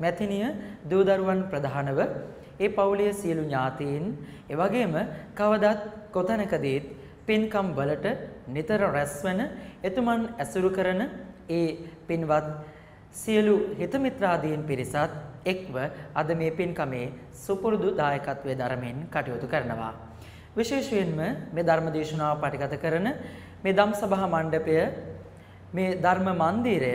මැතිණිය දූ දරුවන් ප්‍රධානව ඒ පවුලේ සියලු ඥාතීන් එවැගේම කවදත් කොතැනකදීත් පින්කම් වලට නිතර රැස්වන එතුමන් ඇසුරු කරන ඒ පින්වත් සියලු හිතමිත්‍රාදීන් පිරිසත් එක්ව අද මේ පින්කමේ සුපුරුදු දායකත්වයේ දරමින් කටයුතු කරනවා. විශේෂයෙන්ම මේ ධර්ම දේශනාව පටිගත කරන මේ ධම් සභා මණ්ඩපය මේ ධර්ම මන්දිරය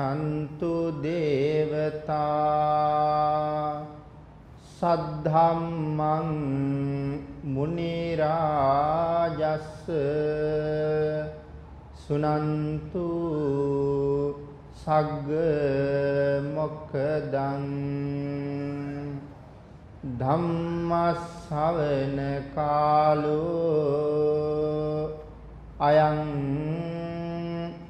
ගච්ඡන්තු දේවතා සද්ධම්මං මුනි රාජස් සුනන්තු සග්ග මොක්කදං ධම්මස්සවන කාලෝ අයං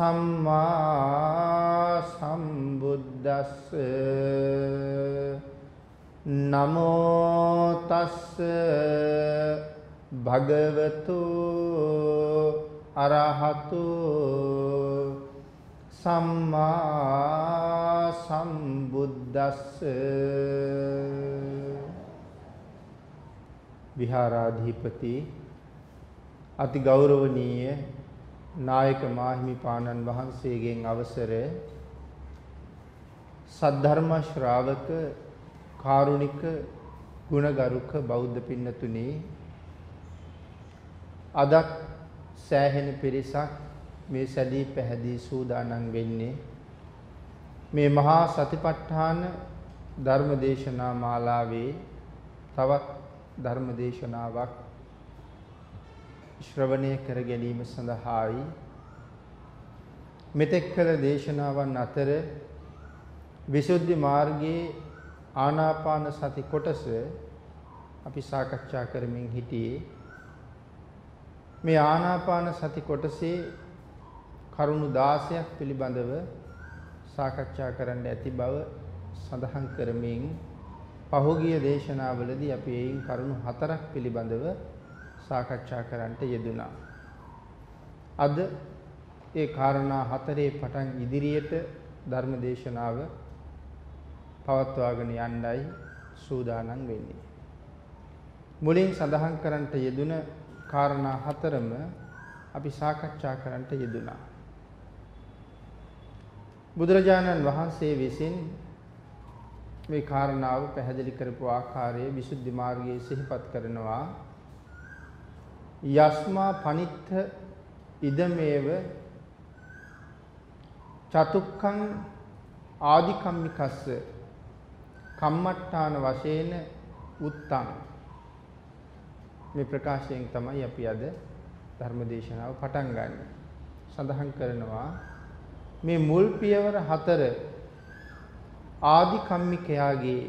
සම්මා සම්බුද්දස්ස නමෝ තස්ස භගවතු අරහතු සම්මා සම්බුද්දස්ස විහාරාධිපති අති ගෞරවනීය නායක මාහිමිපාණන් වහන්සේගෙන් අවසර සද්ධර්ම ශ්‍රාවක කාරුණික ගුණගරුක බෞද්ධ පින්නතුනි අදත් සෑහෙන පිරිසක් මේ සැදී පැහැදී සූදානම් වෙන්නේ මේ මහා සතිපට්ඨාන ධර්මදේශනා මාලාවේ තවත් ධර්මදේශනාවක් ශ්‍රවණය කර ගැනීම සඳහායි. මෙතෙක් කළ දේශනාවන් අතර විසුද්ධි මාර්ගයේ ආනාපාන සති කොටස අපි සාකච්ඡා කරමින් හිටියේ. මේ ආනාපාන සති කොටසේ කරුණු 16ක් පිළිබඳව සාකච්ඡා කරන්න ඇති බව සඳහන් කරමින් පහුගිය දේශනාවලදී අපි එයින් කරුණු හතරක් පිළිබඳව සාකච්ඡා කරන්නට යෙදුණා. අද ඒ කාරණා හතරේ පටන් ඉදිරියට ධර්ම දේශනාව පවත්වාගෙන යන්නයි සූදානම් වෙන්නේ. මුලින් සඳහන් කරන්නට යෙදුන කාරණා හතරම අපි සාකච්ඡා කරන්නට යෙදුණා. බුදුරජාණන් වහන්සේ විසින් මේ කාරණාව පැහැදිලි කරපු ආකාරයේ විසුද්ධි මාර්ගයේ සිහිපත් කරනවා යස්මා පනිත්ත ඉදමේව චතුක්ඛං ආදිකම්මිකස්ස කම්මට්ටාන වශයෙන් උත්තං මේ ප්‍රකාශයෙන් තමයි අපි අද ධර්මදේශනාව පටන් ගන්න. සඳහන් කරනවා මේ මුල් පියවර හතර ආදි කම්මිකයාගේ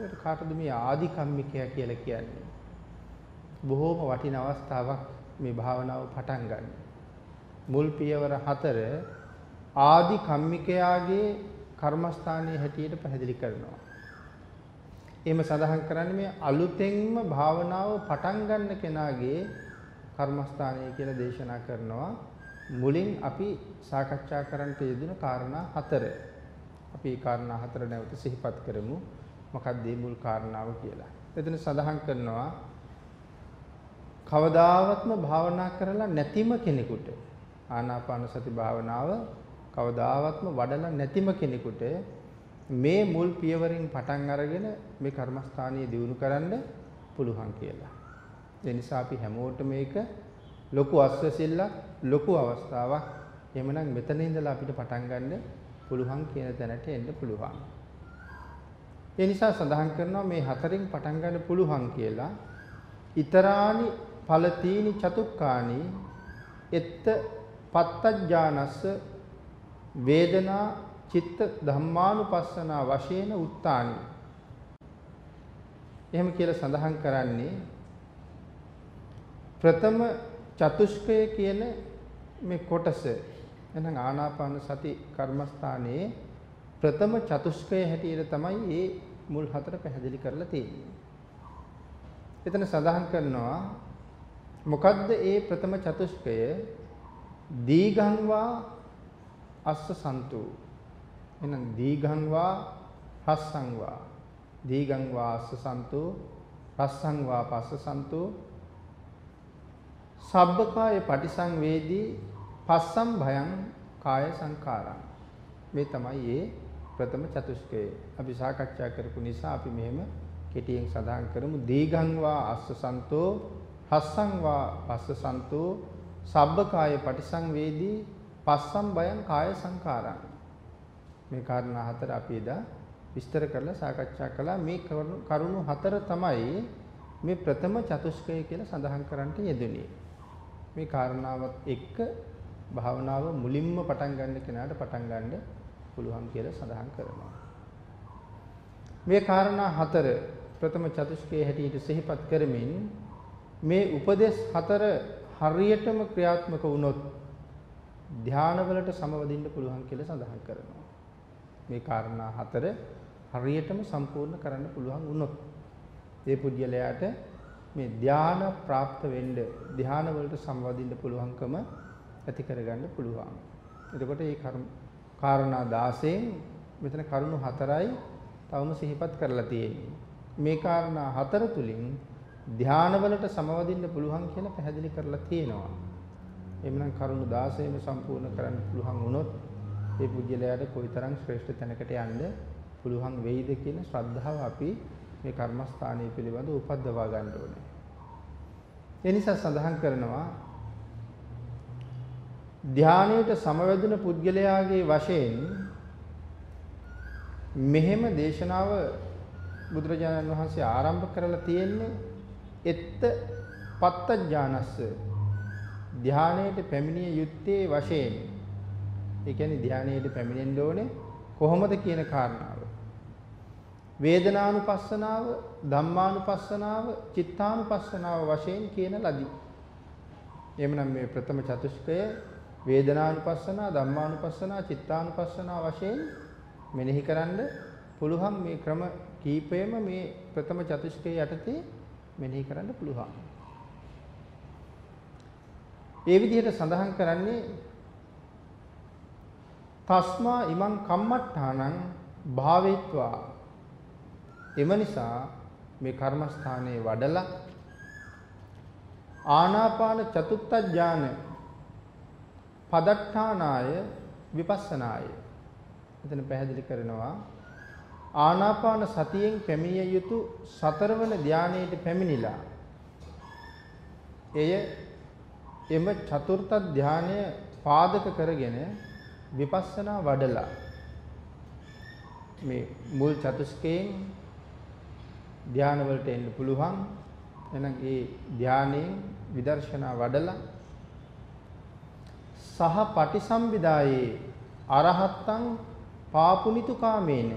ඒකට කාටද මේ ආදි කම්මිකයා කියලා කියන්නේ? බොහෝම වටින අවස්ථාවක් මේ භාවනාව පටන් ගන්න. මුල් පියවර හතර ආදි කම්මිකයාගේ කර්මස්ථානයේ හැටියට පැහැදිලි කරනවා. එහෙම සඳහන් කරන්නේ මේ අලුතෙන්ම භාවනාව පටන් ගන්න කෙනාගේ කර්මස්ථානය කියලා දේශනා කරනවා. මුලින් අපි සාකච්ඡා කරන්නට යෙදුන කාරණා හතර. අපි මේ කාරණා හතර නැවත සිහිපත් කරමු. මොකක්ද මේ මුල් කාරණාව කියලා. එතන සඳහන් කරනවා කවදාවත්ම භාවනා කරලා නැතිම කෙනෙකුට ආනාපාන සති භාවනාව කවදාවත්ම වඩලා නැතිම කෙනෙකුට මේ මුල් පියවරින් පටන් අරගෙන මේ කර්මස්ථානීය දියුණු කරන්න පුළුවන් කියලා. ඒ නිසා අපි හැමෝටම මේක ලොකු අස්වැසිල්ලක් ලොකු අවස්ථාවක්. එහෙමනම් මෙතන ඉඳලා අපිට පටන් ගන්න පුළුවන් කියන තැනට එන්න පුළුවන්. ඒ නිසා සඳහන් කරනවා මේ හතරින් පටන් ගන්න පුළුවන් කියලා. ඊතරානි ඵලතීනි චතුක්කානි එත්ත පත්තජ්ජානස්ස වේදනා චිත්ත ධම්මානුපස්සනා වශයෙන් උත්තානි. එහෙම කියලා සඳහන් කරන්නේ ප්‍රථම චතුෂ්කය කියන මේ කොටස එහෙනම් ආනාපාන සති කර්මස්ථානයේ ප්‍රථම චතුෂ්කය හැටියට තමයි මේ මුල් හතර පැහැදිලි කරලා තියෙන්නේ. එතන සඳහන් කරනවා මොකද්ද ඒ ප්‍රථම චතුෂ්කය? දීඝං වා අස්ස සන්තු එහෙනම් දීඝං වා රස්සං වා දීඝං වා අස්ස සන්තු රස්සං වා පස්ස සන්තු සබ්බකාය පටිසංවේදී පස්සම් භයං කාය සංකාරං මේ තමයි ඒ ප්‍රථම චතුස්කය අපි සාකච්ඡා කරපු නිසා අපි මෙහෙම කෙටියෙන් සඳහන් කරමු. දීඝං වා අස්ස සන්තෝ රස්සං වා පස්ස සන්තෝ සබ්බකාය පටිසංවේදී පස්සම් බයං කාය සංකාරං මේ කාරණා හතර අපි එදා විස්තර කරලා සාකච්ඡා කළා. මේ කරුණු හතර තමයි මේ ප්‍රථම චතුස්කය කියලා සඳහන් කරන්නට යෙදුනේ මේ කාරණාවත් එක්ක භාවනාව මුලින්ම පටන් ගන්න කෙනාට පටන් ගන්න පුළුවන් කියලා සඳහන් කරනවා. මේ කාරණා හතර ප්‍රථම චතුස්කයේ හැටියට සිහිපත් කරමින් මේ උපදේශ හතර හරියටම ක්‍රියාත්මක වුණොත් ධානවලට සමවදින්න පුළුවන් කියලා සඳහන් කරනවා. මේ කාරණා හතර හරියටම සම්පූර්ණ කරන්න පුළුවන් වුණොත් ඒ පුද්ගලයාට මේ ධාන પ્રાપ્ત වෙන්න ධාන වලට සම්වදින්න පුළුවන්කම ඇති කරගන්න පුළුවන්. එතකොට මේ කර්ම කාරණා 16න් මෙතන කරුණු හතරයි තවම සිහිපත් කරලා තියෙන්නේ. මේ කාරණා හතර තුලින් ධානවලට සමවදින්න පුළුවන් කියලා පැහැදිලි කරලා තියෙනවා. එhmenan කරුණු 16ම සම්පූර්ණ කරන්න පුළුවන් වුණොත් ඒ පුජ්‍යලයට කොයිතරම් ශ්‍රේෂ්ඨ තැනකට යන්න පුළුවන් වෙයිද කියන ශ්‍රද්ධාව අපි මේ කර්මස්ථානයේ පිළිබඳ උපද්දවා ගන්න ඕනේ. ඒ නිසා සඳහන් කරනවා ධානයට සමවැදුන පුද්ගලයාගේ වශයෙන් මෙහෙම දේශනාව බුදුරජාණන් වහන්සේ ආරම්භ කරලා තියෙන්නේ එත්ත පත්තඥානස්ස. ධානයට පැමිණිය යුත්තේ වශයෙන්. ඒ කියන්නේ ධානයට පැමිණෙන්න ඕනේ කොහොමද කියන කාරණාව. වේදනානුපස්සනාව ධම්මානුපස්සනාව චිත්තානුපස්සනාව වශයෙන් කියන ලදී. එහෙමනම් මේ ප්‍රථම චතුෂ්කය වේදනානුපස්සනා ධම්මානුපස්සනා චිත්තානුපස්සනා වශයෙන් මෙනෙහි කරන්න පුළුවන් මේ ක්‍රම කීපයම මේ ප්‍රථම චතුෂ්කය යටතේ මෙනෙහි කරන්න පුළුවන්. ඒ විදිහට සඳහන් කරන්නේ තස්මා ඉමං කම්මට්ඨානං භාවේත්වා එම නිසා මේ කර්මස්ථානයේ වඩලා ආනාපාන චතුත්ථ ඥාන පදට්ඨානාය විපස්සනාය එතන පැහැදිලි කරනවා ආනාපාන සතියෙන් පැමිණිය යුතු සතරවන ධානයට පැමිණිලා එය එම චතුර්ථ ධානය පාදක කරගෙන විපස්සනා වඩලා මේ මුල් චතුස්කයෙන් ධාන වලට එන්න පුළුවන්. එහෙනම් ඒ ධානයෙන් විදර්ශනා වඩලා සහ පටිසම්භිදායේ අරහත්තං පාපුනිතු කාමේන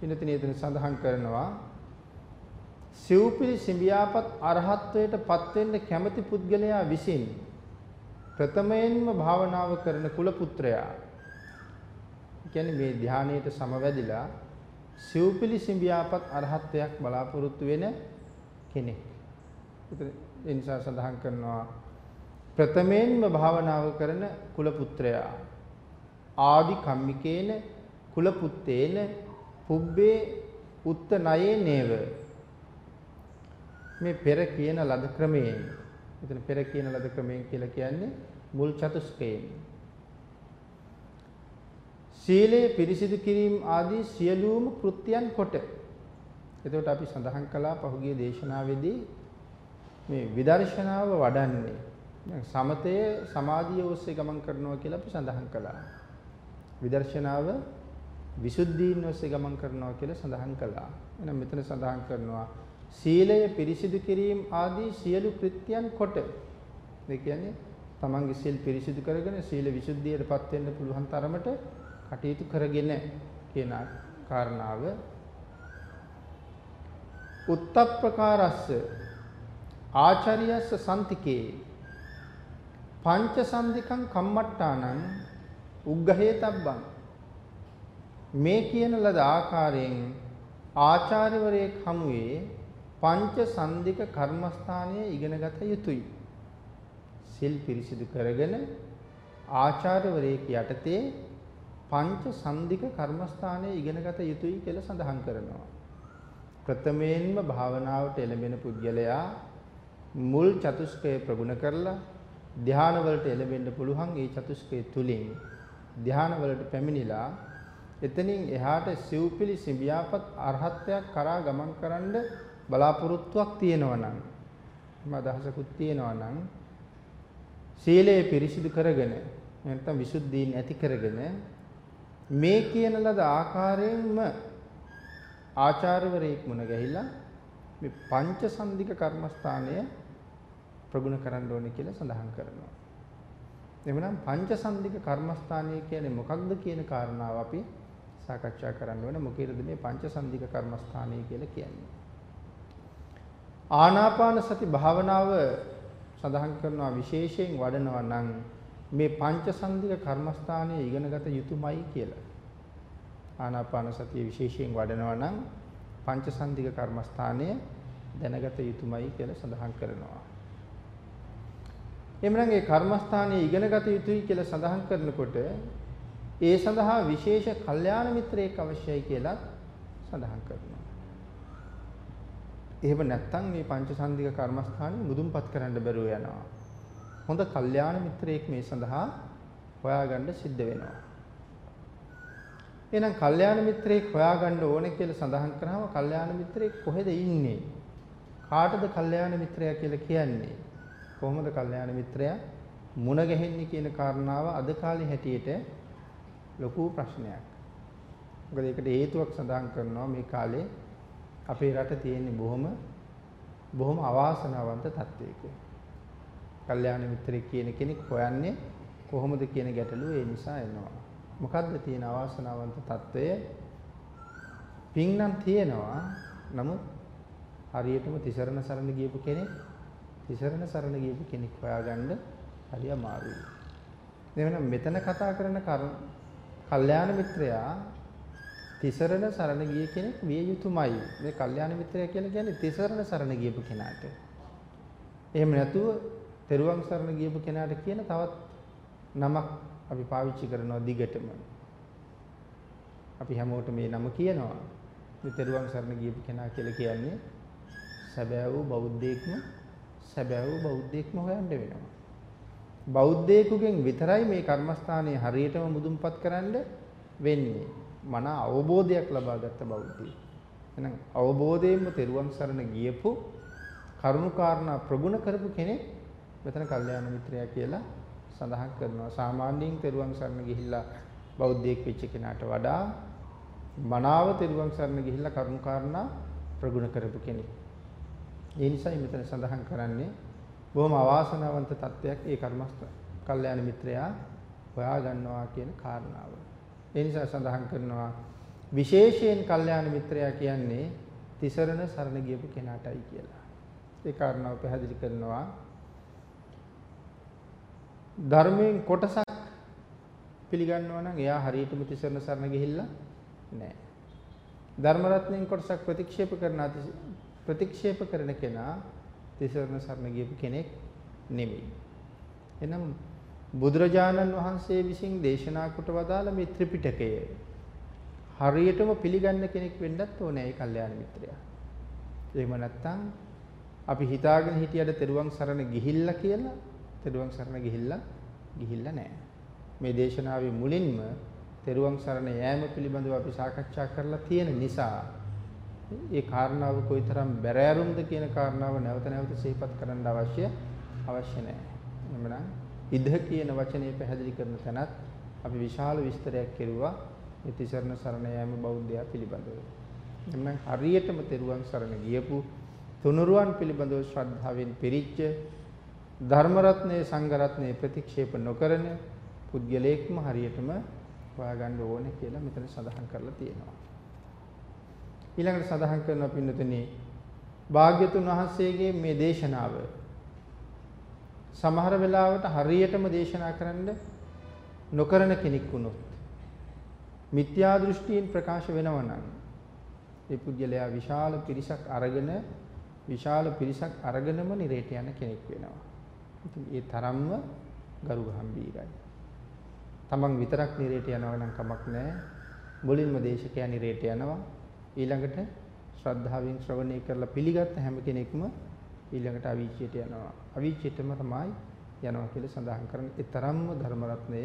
පිනතින එතන සඳහන් කරනවා. සිව්පිලි සිඹියාපත් අරහත්වයට පත් වෙන්න කැමති පුද්ගලයා විසින් ප්‍රථමයෙන්ම භාවනාව කරන කුල පුත්‍රයා. කියන්නේ මේ ධානයේට සමවැදිලා සිව්පිලි සිඹියාපත් අරහත්වයක් බලාපොරොත්තු වෙන කෙනෙක්. ඒ නිසා සඳහන් කරනවා ප්‍රථමයෙන්ම භාවනාව කරන කුල පුත්‍රයා. ආදි කම්මිකේන කුල පුත්තේන පුබ්බේ උත්ත නයේ නේව මේ පෙර කියන ලද ක්‍රමයෙන්. එතන පෙර කියන ලද ක්‍රමයෙන් කියලා කියන්නේ මුල් චතුස්කයෙන්. සීලය පිරිසිදු කිරීම ආදී සියලුම කෘත්‍යයන් කොට. එතකොට අපි සඳහන් කළා පහුගිය දේශනාවේදී මේ විදර්ශනාව වඩන්නේ. දැන් සමතය සමාධිය ඔස්සේ ගමන් කරනවා කියලා අපි සඳහන් කළා. විදර්ශනාව විසුද්ධීන් ඔස්සේ ගමන් කරනවා කියලා සඳහන් කළා. එහෙනම් මෙතන සඳහන් කරනවා සීලය පිරිසිදු කිරීම ආදී සියලු කෘත්‍යයන් කොට. ඒ කියන්නේ තමන්ගේ සීල් පිරිසිදු කරගෙන සීල විසුද්ධියටපත් වෙන්න පුළුවන් තරමට කටයුතු කරගෙන කියන කාරණාව. උත්තප්පකාරස්ස ආචාර්යස්ස සම්තිකේ පංච සම්දිකං කම්මට්ටානං උග්ගහේතබ්බං. මේ කියන ලද ආකාරයෙන් ආචාර්යවරයෙක් හමුවේ පංච සම්දික කර්මස්ථානයේ ඉගෙනගත යුතුයි. සිල් පිරිසිදු කරගෙන ආචාර්යවරයෙක් යටතේ පංච සම්දික කර්මස්ථානයේ ඉගෙනගත යුතුයි කියලා සඳහන් කරනවා. ප්‍රථමයෙන්ම භාවනාවට එළඹෙන පුද්ගලයා මුල් චතුස්කය ප්‍රගුණ කරලා ධාන වලට එළඹෙන්න පුළුවන් ඒ චතුස්කය තුලින් ධාන වලට පැමිණිලා එතනින් එහාට සිව්පිලි සිඹියාපත් අරහත්ත්වයක් කරා ගමන් කරන්න බලාපොරොත්තුවක් තියෙනවා නම් මම අදහසකුත් තියෙනවා නම් සීලය පිරිසිදු කරගෙන නැත්නම් විසුද්ධීන් ඇති කරගෙන මේ කියන ලද ආකාරයෙන්ම ආචාර්යවරයෙක් මුණ ගැහිලා මේ පංච සම්දික කර්මස්ථානය ප්‍රගුණ කරන්න ඕනේ කියලා සඳහන් කරනවා. එhmenan පංචසන්දික කර්මස්ථානය කියන්නේ මොකක්ද කියන කාරණාව අපි සාකච්ඡා කරන්න ඕනේ. මොකේද මේ පංචසන්දික කර්මස්ථානය කියලා කියන්නේ? ආනාපාන සති භාවනාව සඳහන් කරනවා විශේෂයෙන් වඩනවා නම් මේ පංචසන්දික කර්මස්ථානයේ ඉගෙනගත යුතුමයි කියලා. ආනාපාන සතිය විශේෂයෙන් වඩනවා නම් පංචසන්දික කර්මස්ථානය දැනගත යුතුමයි කියලා සඳහන් කරනවා. එhmenan ඒ කර්මස්ථානයේ ඉගෙනගත යුතුයි කියලා සඳහන් කරනකොට ඒ සඳහා විශේෂ කල්යාණ මිත්‍රයෙක් අවශ්‍යයි කියලා සඳහන් කරනවා. එහෙම නැත්නම් මේ පංචසන්ධික කර්මස්ථානේ මුදුන්පත් කරන්න බැරුව යනවා. හොඳ කල්යාණ මිත්‍රයෙක් මේ සඳහා හොයාගන්න සිද්ධ වෙනවා. එහෙනම් කල්යාණ මිත්‍රයෙක් හොයාගන්න ඕනේ කියලා සඳහන් කරාම කල්යාණ මිත්‍රයෙක් කොහෙද ඉන්නේ? කාටද කල්යාණ මිත්‍රයා කියලා කියන්නේ? කොහොමද කල්යාණ මිත්‍රයා මුණ ගැහෙන්නේ කියන කාරණාව අද කාලේ හැටියට ලොකු ප්‍රශ්නයක්. මොකද ඒකට හේතුවක් සඳහන් කරනවා මේ කාලේ අපේ රට තියෙන්නේ බොහොම බොහොම අවාසනාවන්ත තත්වයක. කල්යාණ මිත්‍රයෙක් කියන කෙනෙක් හොයන්නේ කොහොමද කියන ගැටලුව ඒ නිසා එනවා. මොකද්ද තියෙන අවාසනාවන්ත తত্ত্বය? පින් නම් තියෙනවා. නමුත් හරියටම තිසරණ සරණ ගියපු කෙනෙක් තිසරණ සරණ ගියපු කෙනෙක් හොයාගන්න හරි අමාරුයි. එවනම් මෙතන කතා කරන කල්යාණ මිත්‍රයා තිසරණ සරණ ගිය කෙනෙක් විය යුතුමයි. මේ කල්යාණ මිත්‍රයා කියලා කියන්නේ තිසරණ සරණ ගියපු කෙනාට. එහෙම නැතුව තෙරුවන් සරණ ගියපු කෙනාට කියන තවත් නමක් අපි පාවිච්චි කරනවා දිගටම. අපි හැමෝටම මේ නම කියනවා. මේ තෙරුවන් සරණ ගියපු කෙනා කියලා කියන්නේ සැබෑ වූ බෞද්ධයෙක්ම සැබෑ වූ බෞද්ධයෙක්ම හොයන්න වෙනවා. බෞද්ධයෙකුගෙන් විතරයි මේ කර්මස්ථානයේ හරියටම මුදුන්පත් කරන්න වෙන්නේ. මන අවබෝධයක් ලබාගත් බෞද්ධයෙක්. එහෙනම් අවබෝධයෙන්ම තෙරුවන් සරණ ගියපු කරුණාකාරණා ප්‍රගුණ කරපු කෙනෙක් මෙතන කල්යාණ මිත්‍රයා කියලා සඳහන් කරනවා. සාමාන්‍යයෙන් තෙරුවන් සරණ ගිහිල්ලා බෞද්ධයෙක් වෙච්ච කෙනාට වඩා මනාව තෙරුවන් සරණ ගිහිල්ලා කරුණාකාරණා ප්‍රගුණ කරපු කෙනෙක්. ඒ නිසායි මෙතන සඳහන් කරන්නේ බොහොම අවාසනාවන්ත තත්වයක් ඒ කර්මස්ත කල්යාණ මිත්‍රයා හොයා ගන්නවා කියන කාරණාව. ඒ නිසා සඳහන් කරනවා විශේෂයෙන් කල්යාණ මිත්‍රයා කියන්නේ තිසරණ සරණ ගියපු කෙනාටයි කියලා. ඒ කාරණාව පැහැදිලි කරනවා ධර්මයෙන් කොටසක් පිළිගන්නවා නම් එයා හරියටම තිසරණ සරණ ගිහිල්ලා නැහැ. ධර්ම රත්නයෙන් කොටසක් ප්‍රතික්ෂේප කරන ප්‍රතික්ෂේප කරන කෙනා තිසරණ සරණ ගියපු කෙනෙක් නෙමෙයි. එනම් බුදුරජාණන් වහන්සේ විසින් දේශනා කොට වදාළ මේ ත්‍රිපිටකය හරියටම පිළිගන්න කෙනෙක් වෙන්නත් ඕනේ ඒ කල්යාණ මිත්‍රයා. එහෙම නැත්නම් අපි හිතාගෙන හිටියට තෙරුවන් සරණ ගිහිල්ලා කියලා තෙරුවන් සරණ ගිහිල්ලා ගිහිල්ලා නැහැ. මේ දේශනාවේ මුලින්ම තෙරුවන් සරණ යෑම පිළිබඳව අපි සාකච්ඡා කරලා තියෙන නිසා ඒ කාරණාව කොයිතරම් බැරෑරුම්ද කියන කාරණාව නැවත නැවත සිහිපත් කරන්න අවශ්‍ය අවශ්‍ය නැහැ. එhmenan ඉද කියන වචනේ පැහැදිලි කරන තැනත් අපි විශාල විස්තරයක් කෙරුවා මේ තිසරණ සරණ යෑම බෞද්ධයා පිළිබඳව. එhmenan හරියටම තෙරුවන් සරණ ගියපු තුනුරුවන් පිළිබඳව ශ්‍රද්ධාවෙන් පිරිච්ච ධර්ම රත්නයේ සංඝ රත්නයේ ප්‍රතික්ෂේප නොකරන පුද්ගලයෙක්ම හරියටම හොයාගන්න ඕනේ කියලා මෙතන සඳහන් කරලා තියෙනවා. ඊළඟට සඳහන් කරන පින්නතුනි භාග්‍යතුන් වහන්සේගේ මේ දේශනාව සමහර වෙලාවට හරියටම දේශනා කරන්න නොකරන කෙනෙක් වුණොත් මිත්‍යා දෘෂ්ටියෙන් ප්‍රකාශ වෙනවා නම් ඒ පුද්ගලයා විශාල පිරිසක් අරගෙන විශාල පිරිසක් අරගෙනම නිරේට යන කෙනෙක් වෙනවා. ඉතින් ඒ තරම්ම ගරු ගම්බීරයි. තමන් විතරක් නිරේට යනවා නම් කමක් නැහැ. මුලින්ම දේශකයා නිරේට යනවා. ඊළඟට ශ්‍රද්ධාවෙන් ශ්‍රවණය කරලා පිළිගත් හැම කෙනෙක්ම ඊළඟට අවීචයට යනවා. අවීචයටම තමයි යනවා කියලා සඳහන් කරන්නේ. ඒ තරම්ම ධර්ම රත්නය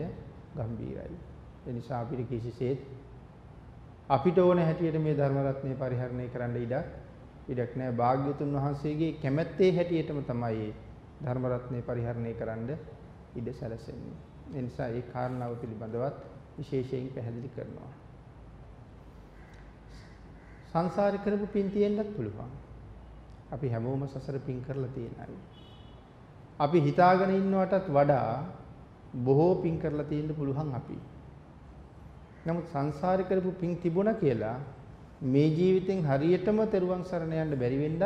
ගම්බීරයි. ඒ නිසා අපිට කිසිසේත් අපිට ඕන හැටියට මේ ධර්ම රත්නය පරිහරණය කරන්න ඉඩක් ඉඩක් නැහැ. භාග්‍යතුන් වහන්සේගේ කැමැත්තේ හැටියටම තමයි ධර්ම රත්නය පරිහරණය කරන්න ඉඩ සැලසෙන්නේ. ඒ නිසා ඒ කාරණාව පිළිබඳවත් විශේෂයෙන් පැහැදිලි කරනවා. සංසාරේ කරපු පින් තියෙන්නත් පුළුවන්. අපි හැමෝම සසර පින් කරලා තියෙන අය. අපි හිතාගෙන ඉන්නවටත් වඩා බොහෝ පින් කරලා තියෙන්න පුළුවන් අපි. නමුත් සංසාරේ කරපු පින් තිබුණා කියලා මේ ජීවිතෙන් හරියටම තෙරුවන් සරණ යන්න බැරි වෙන්නත්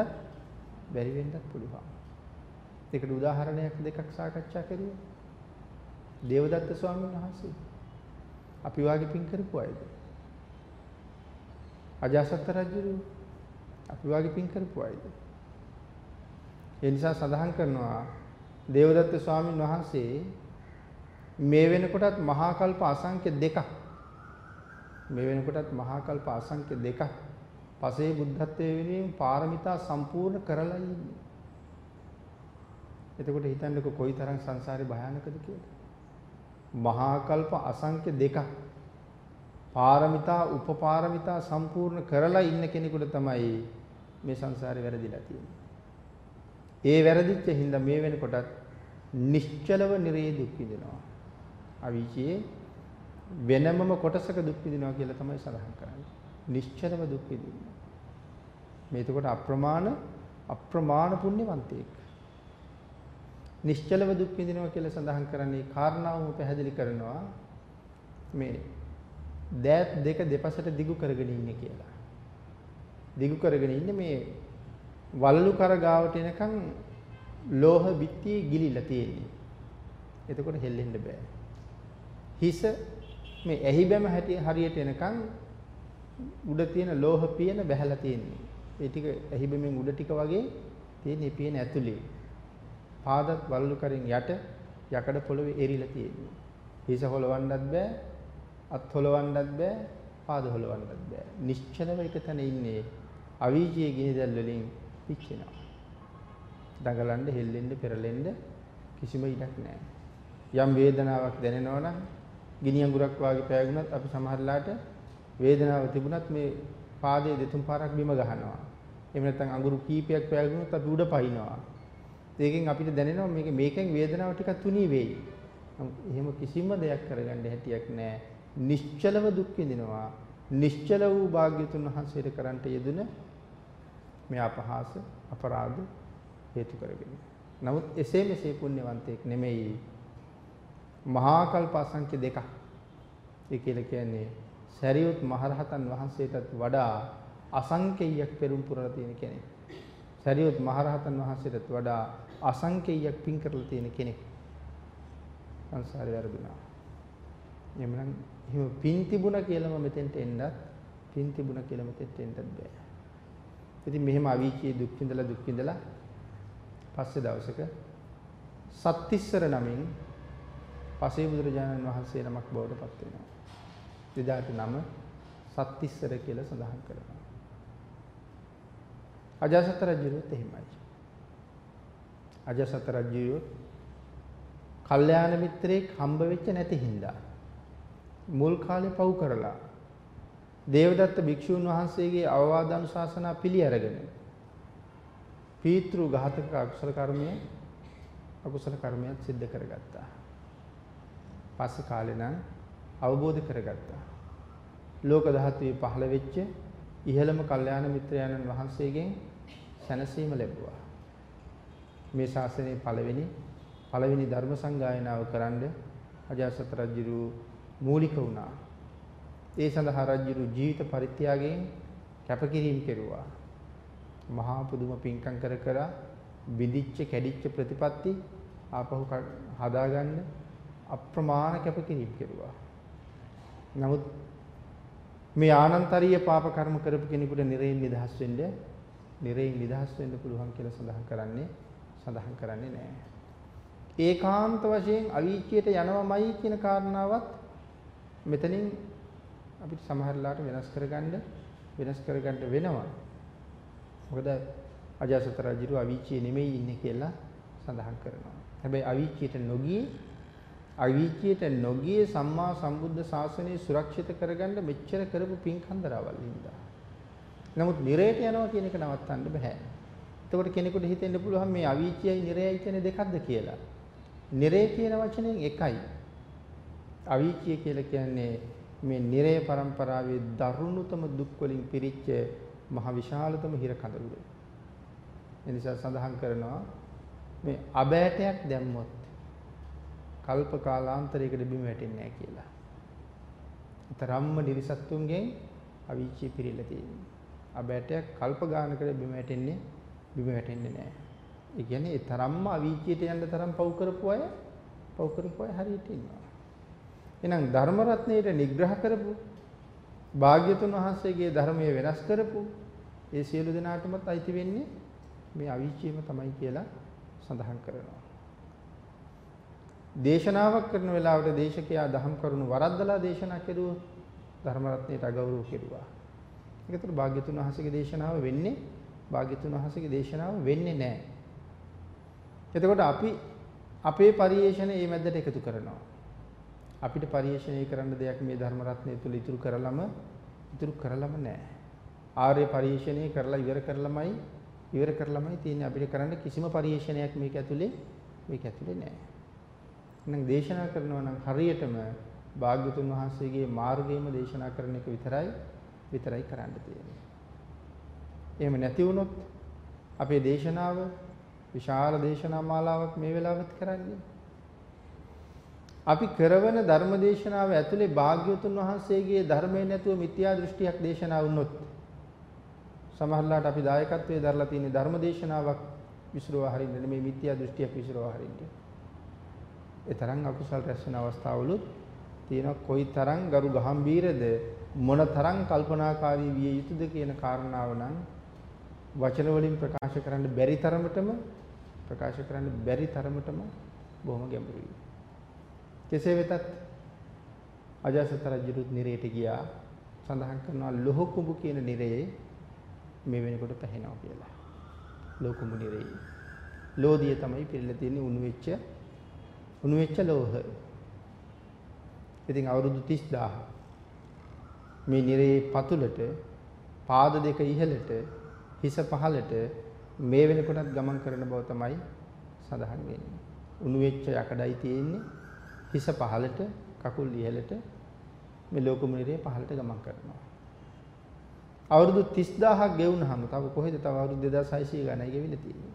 බැරි වෙන්නත් පුළුවන්. ඒකට උදාහරණයක් දෙකක් සාකච්ඡා කරුවා. දේවදත්ත ස්වාමීන් වහන්සේ අපි වාගේ පින් කරපු අයද? අජාසත් රජු අපි වාගේ පින් කරපු අයද? ඒ නිසා සඳහන් කරනවා දේවදත්ත ස්වාමීන් වහන්සේ මේ වෙනකොටත් මහා කල්ප අසංඛ්‍ය දෙකක් මේ වෙනකොටත් මහා කල්ප අසංඛ්‍ය දෙකක් පසේ බුද්ධත්වයේ වෙනුවෙන් පාරමිතා සම්පූර්ණ කරලා ඉන්නේ. එතකොට හිතන්නකෝ කොයිතරම් සංසාරේ භයානකද කියලා. මහා කල්ප අසංඛ්‍ය දෙකක් පාරමිතා උපපාරමිතා සම්පූර්ණ කරලා ඉන්න කෙනෙකුට තමයි මේ සංසාරේ වැරදිලා තියෙන්නේ. ඒ වැරදිච්ච හින්දා මේ වෙනකොටත් නිශ්චලව නිරේ දුක් විඳිනවා. අවීචයේ වෙනමම කොටසක දුක් විඳිනවා කියලා තමයි සඳහන් කරන්නේ. නිශ්චලව දුක් විඳිනවා. මේ එතකොට අප්‍රමාණ අප්‍රමාණ පුණ්‍යවන්තයෙක්. නිශ්චලව දුක් විඳිනවා කියලා සඳහන් කරන්නේ කාරණාවම පැහැදිලි කරනවා මේ දෑත් දෙක දෙපසට දිගු කරගෙන ඉන්නේ කියලා. දිගු කරගෙන ඉන්නේ මේ වලලු කර ගාවට එනකන් ලෝහ බිත්තියේ ගිලිලා තියෙන්නේ. එතකොට හෙල්ලෙන්න බෑ. හිස මේ ඇහි බැම හැටි හරියට එනකන් උඩ තියෙන ලෝහ පියන බැහැලා තියෙන්නේ. ඒ ටික ඇහි බැමෙන් උඩ ටික වගේ තියෙන පියන ඇතුලේ. පාදත් වලලු කරින් යට යකඩ පොළවේ එරිලා තියෙන්නේ. හිස හොලවන්නත් බෑ, අත් හොලවන්නත් බෑ, පාද හොලවන්නත් බෑ. නිශ්චලව එක තැන ඉන්නේ. අවීචයේ ගිනිදැල් වලින් පිච්චෙනවා. දඟලන්න, හෙල්ලෙන්න, පෙරලෙන්න කිසිම ඉඩක් නැහැ. යම් වේදනාවක් දැනෙනවා නම් ගිනි අඟුරක් වාගේ පෑගුණත් අපි සමහරලාට වේදනාව තිබුණත් මේ පාදයේ දෙතුන් පාරක් බිම ගහනවා. එහෙම නැත්නම් අඟුරු කීපයක් පෑගුණොත් අපි උඩ පයින්නවා. ඒකෙන් අපිට දැනෙනවා මේක මේකෙන් වේදනාව ටිකක් තුනී වෙයි. එහෙම කිසිම දෙයක් කරගන්න හැටියක් නැහැ. නිශ්චලව දුක් විඳිනවා. නිශ්චල වූ භාග්‍යතුන් වහන්සේට කරන්ට යෙදුන මේ අපහාස අපරාධ හේතු කරගෙන. නමුත් එසේ මෙසේ පුණ්‍යවන්තයෙක් නෙමෙයි. මහා කල්ප අසංඛ්‍ය දෙකක්. ඒ කියලා කියන්නේ සරියුත් මහරහතන් වහන්සේටත් වඩා අසංකේයයක් පෙරම් පුරලා තියෙන කෙනෙක්. සරියුත් මහරහතන් වහන්සේටත් වඩා අසංකේයයක් පින් කරලා තියෙන කෙනෙක්. සංසාරේ වැරදුනා. එhmenan එහෙම පින් තිබුණා කියලාම මෙතෙන්ට එන්නත් පින් තිබුණා කියලා මෙතෙන්ට එන්නත් බෑ. ඉතින් මෙහෙම අවීචයේ දුක් විඳලා දුක් විඳලා පස්සේ දවසක සත්තිස්සර නමින් පසේ බුදුරජාණන් වහන්සේ නමක් බවට පත් වෙනවා. එදාට නම සත්තිස්සර කියලා සඳහන් කරනවා. අජාසත් රජුත් එහෙමයි. අජාසත් රජු කල්යාණ මිත්‍රයෙක් හම්බ වෙච්ච නැති හින්දා මුල් කාලේ පව් කරලා දේවදත්ත භික්ෂූන් වහන්සේගේ අවවාද අනුශාසනා පිළි අරගෙන පීතෘ ඝාතක අකුසල කර්මය අකුසල කර්මයක් සිද්ධ කරගත්තා. පස්සේ කාලේ නම් අවබෝධ කරගත්තා. ලෝක ධාතුවේ පහළ වෙච්ච ඉහළම කල්යාණ මිත්‍රයන්න් වහන්සේගෙන් සැනසීම ලැබුවා. මේ ශාසනයේ පළවෙනි පළවෙනි ධර්ම සංගායනාව කරන්න අජාසත් රජු මූලික වුණා. ඒ සඳහා රජු ජීවිත පරිත්‍යාගයෙන් කැපකිරීම කෙරුවා. මහා පුදුම පින්කම් කර කර බිඳිච්ච කැඩිච්ච ප්‍රතිපatti ආපහු හදාගන්න අප්‍රමාණ කැපකිරීම කෙරුවා. නමුත් මේ ආනන්තරීය පාප කර්ම කරපු කෙනෙකුට නිරේන් නිදහස් වෙන්න නිරේන් නිදහස් වෙන්න පුළුවන් කියලා සඳහන් කරන්නේ සඳහන් කරන්නේ නැහැ. ඒකාන්ත වශයෙන් අවීචයට යනවමයි කියන කාරණාවත් මෙතනින් අපිට සමහරලාට වෙනස් කරගන්න වෙනස් කරගන්න වෙනවා. මොකද අජාසත රජු අවීචියේ නෙමෙයි ඉන්නේ කියලා සඳහන් කරනවා. හැබැයි අවීචියට නොගියේ අවීචියට නොගියේ සම්මා සම්බුද්ධ ශාසනය සුරක්ෂිත කරගන්න මෙච්චර කරපු පින්කන්දරවල් හින්දා. නමුත් නිරේට යනවා කියන එක නවත්තන්න බෑ. එතකොට කෙනෙකුට හිතෙන්න පුළුවන් මේ අවීචියයි නිරයයි කියන දෙකක්ද කියලා. නිරේ කියන වචනයෙන් එකයි. අවීචිය කියලා කියන්නේ මේ නිරය પરම්පරාවේ දරුණුතම දුක් වලින් පිරිච්ච මහ විශාලතම හිර කඳවුර. එනිසා සඳහන් කරනවා මේ අබෑටයක් දැම්මොත් කල්ප කාලාන්තරයකට බිම වැටෙන්නේ නැහැ කියලා. තරම්ම නිරිසත්තුන්ගෙන් අවීචිය පිරීලා තියෙනවා. අබෑටයක් කල්ප ගානකට බිම වැටෙන්නේ බිම වැටෙන්නේ නැහැ. ඒ කියන්නේ ඒ තරම්ම අවීචියට යන්න තරම් පව් කරපු අය පව් කරපු අය හරියට ඉන්නවා. එහෙනම් ධර්ම රත්නයේ නිග්‍රහ කරපු භාග්‍යතුන් වහන්සේගේ ධර්මයේ වෙනස් කරපු ඒ සියලු දෙනාටමත් අයිති වෙන්නේ මේ අවීචියම තමයි කියලා සඳහන් කරනවා. දේශනාවක් කරන වෙලාවට දේශකයා දහම් කරුණු වරද්දලා දේශනා කෙරුවොත් ධර්ම රත්නයට අගෞරව කෙරුවා. ඒකතර භාග්‍යතුන් වහන්සේගේ දේශනාව වෙන්නේ භාග්‍යතුන් වහන්සේගේ දේශනාව වෙන්නේ නැහැ. එතකොට අපි අපේ පරිේශණය මේ මැදට එකතු කරනවා. අපිට පරිේශණය කරන්න දෙයක් මේ ධර්ම රත්නය තුල ඉතුරු කරලම ඉතුරු කරලම නැහැ. ආර්ය පරිේශණය කරලා ඉවර කරලමයි ඉවර කරලමයි තියෙන්නේ අපිට කරන්න කිසිම පරිේශණයක් මේක ඇතුලේ මේක ඇතුලේ නැහැ. එහෙනම් දේශනා කරනවා නම් හරියටම භාග්‍යතුන් වහන්සේගේ මාර්ගයේම දේශනා කරන එක විතරයි විතරයි කරන්න තියෙන්නේ. එහෙම නැති වුණොත් අපේ දේශනාව විශාල දේශනා මාලාවක් මේ වෙලාවත් කරන්නේ. අපි කරවන ධර්ම දේශනාව ඇතුලේ භාග්‍යවතුන් වහන්සේගේ ධර්මයේ නැතුව මිත්‍යා දෘෂ්ටියක් දේශනා වුණොත් සමහරලාට අපි දායකත්වයේ දරලා තියෙන ධර්ම දේශනාවක් විසිරවා හරින්න නෙමෙයි මිත්‍යා දෘෂ්ටියක් විසිරවා හරින්න. ඒ තරම් අකුසල් රැස් වෙන අවස්ථාවලුත් තියෙනවා කොයි තරම් ගරු ගහම්බීරද මොන තරම් කල්පනාකාරී විය යුතුද කියන කාරණාව නම් වචන වලින් ප්‍රකාශ කරන්න බැරි තරමටම ප්‍රකාශ කරන්න බැරි තරමටම බොහොම ගැඹුරුයි. කෙසේ වෙතත් අජාසත් රජුත් නිරේට ගියා සඳහන් කරනවා ලොහකුඹු කියන නිරයේ මේ වෙනකොට පැහැෙනවා කියලා. ලෝකුඹු නිරයේ. ලෝදිය තමයි පිළිලා තියෙන්නේ උණු වෙච්ච උණු වෙච්ච ලෝහ. ඉතින් අවුරුදු 30000 මේ නිරයේ පතුලට පාද දෙක ඉහළට හිස පහළට මේ වෙනකොටත් ගමන් කරන බව තමයි සඳහන් වෙන්නේ. උණු වෙච්ච යකඩයි තියෙන්නේ හිස පහළට කකුල් ඉහළට මේ ලෝකමුනිරේ පහළට ගමන් කරනවා. අවුරුදු 30000ක් ගෙවුනහම තව කොහෙද තව අවුරුදු 2600 ගණයි ගෙවිලා තියෙන්නේ.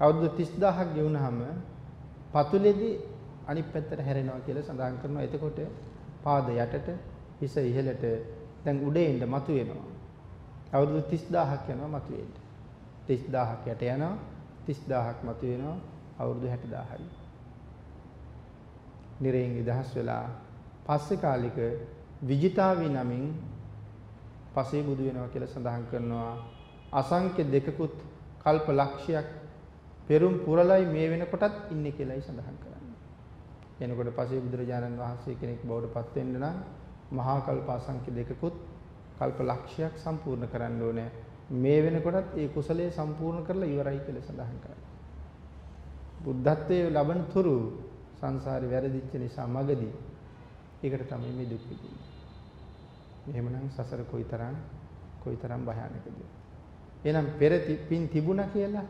අවුරුදු 30000ක් ගෙවුනහම පතුලේදී අනිත් පැත්තට හැරෙනවා කියලා සඳහන් කරනවා. එතකොට පාද යටට හිස ඉහළට දැන් උඩේ ඉඳ මතුවෙනවා. අවුරුදු 30000ක් යනවා මතුවෙන්න. 30000ක් යට යනවා 30000ක් මතුවෙනවා අවුරුදු 60000යි. නිරයෙන් නිදහස් වෙලා පස්සේ කාලික විජිතාවි නමින් පසේ බුදු වෙනවා කියලා සඳහන් කරනවා අසංඛ්‍ය දෙකකුත් කල්ප ලක්ෂයක් පෙරුම් පුරලයි මේ වෙනකොටත් ඉන්නේ කියලායි සඳහන් කරන්නේ. එනකොට පසේ බුදුරජාණන් වහන්සේ කෙනෙක් බවට පත් වෙන්න නම් මහා කල්ප අසංඛ්‍ය දෙකකුත් කල්ප ලක්ෂයක් සම්පූර්ණ කරන්න ඕනේ. මේ වෙනකොටත් ඒ කුසලයේ සම්පූර්ණ කරලා ඉවරයි කියලා සඳහන් කරන්නේ. බුද්ධත්වයේ ලබන තුරු සංසාරේ වැරදිච්ච නිසා මගදී ඒකට තමයි මේ දුක් විඳින්නේ. එහෙමනම් සසර කොයිතරම් කොයිතරම් භයානකද? එහෙනම් පෙර පින් තිබුණා කියලා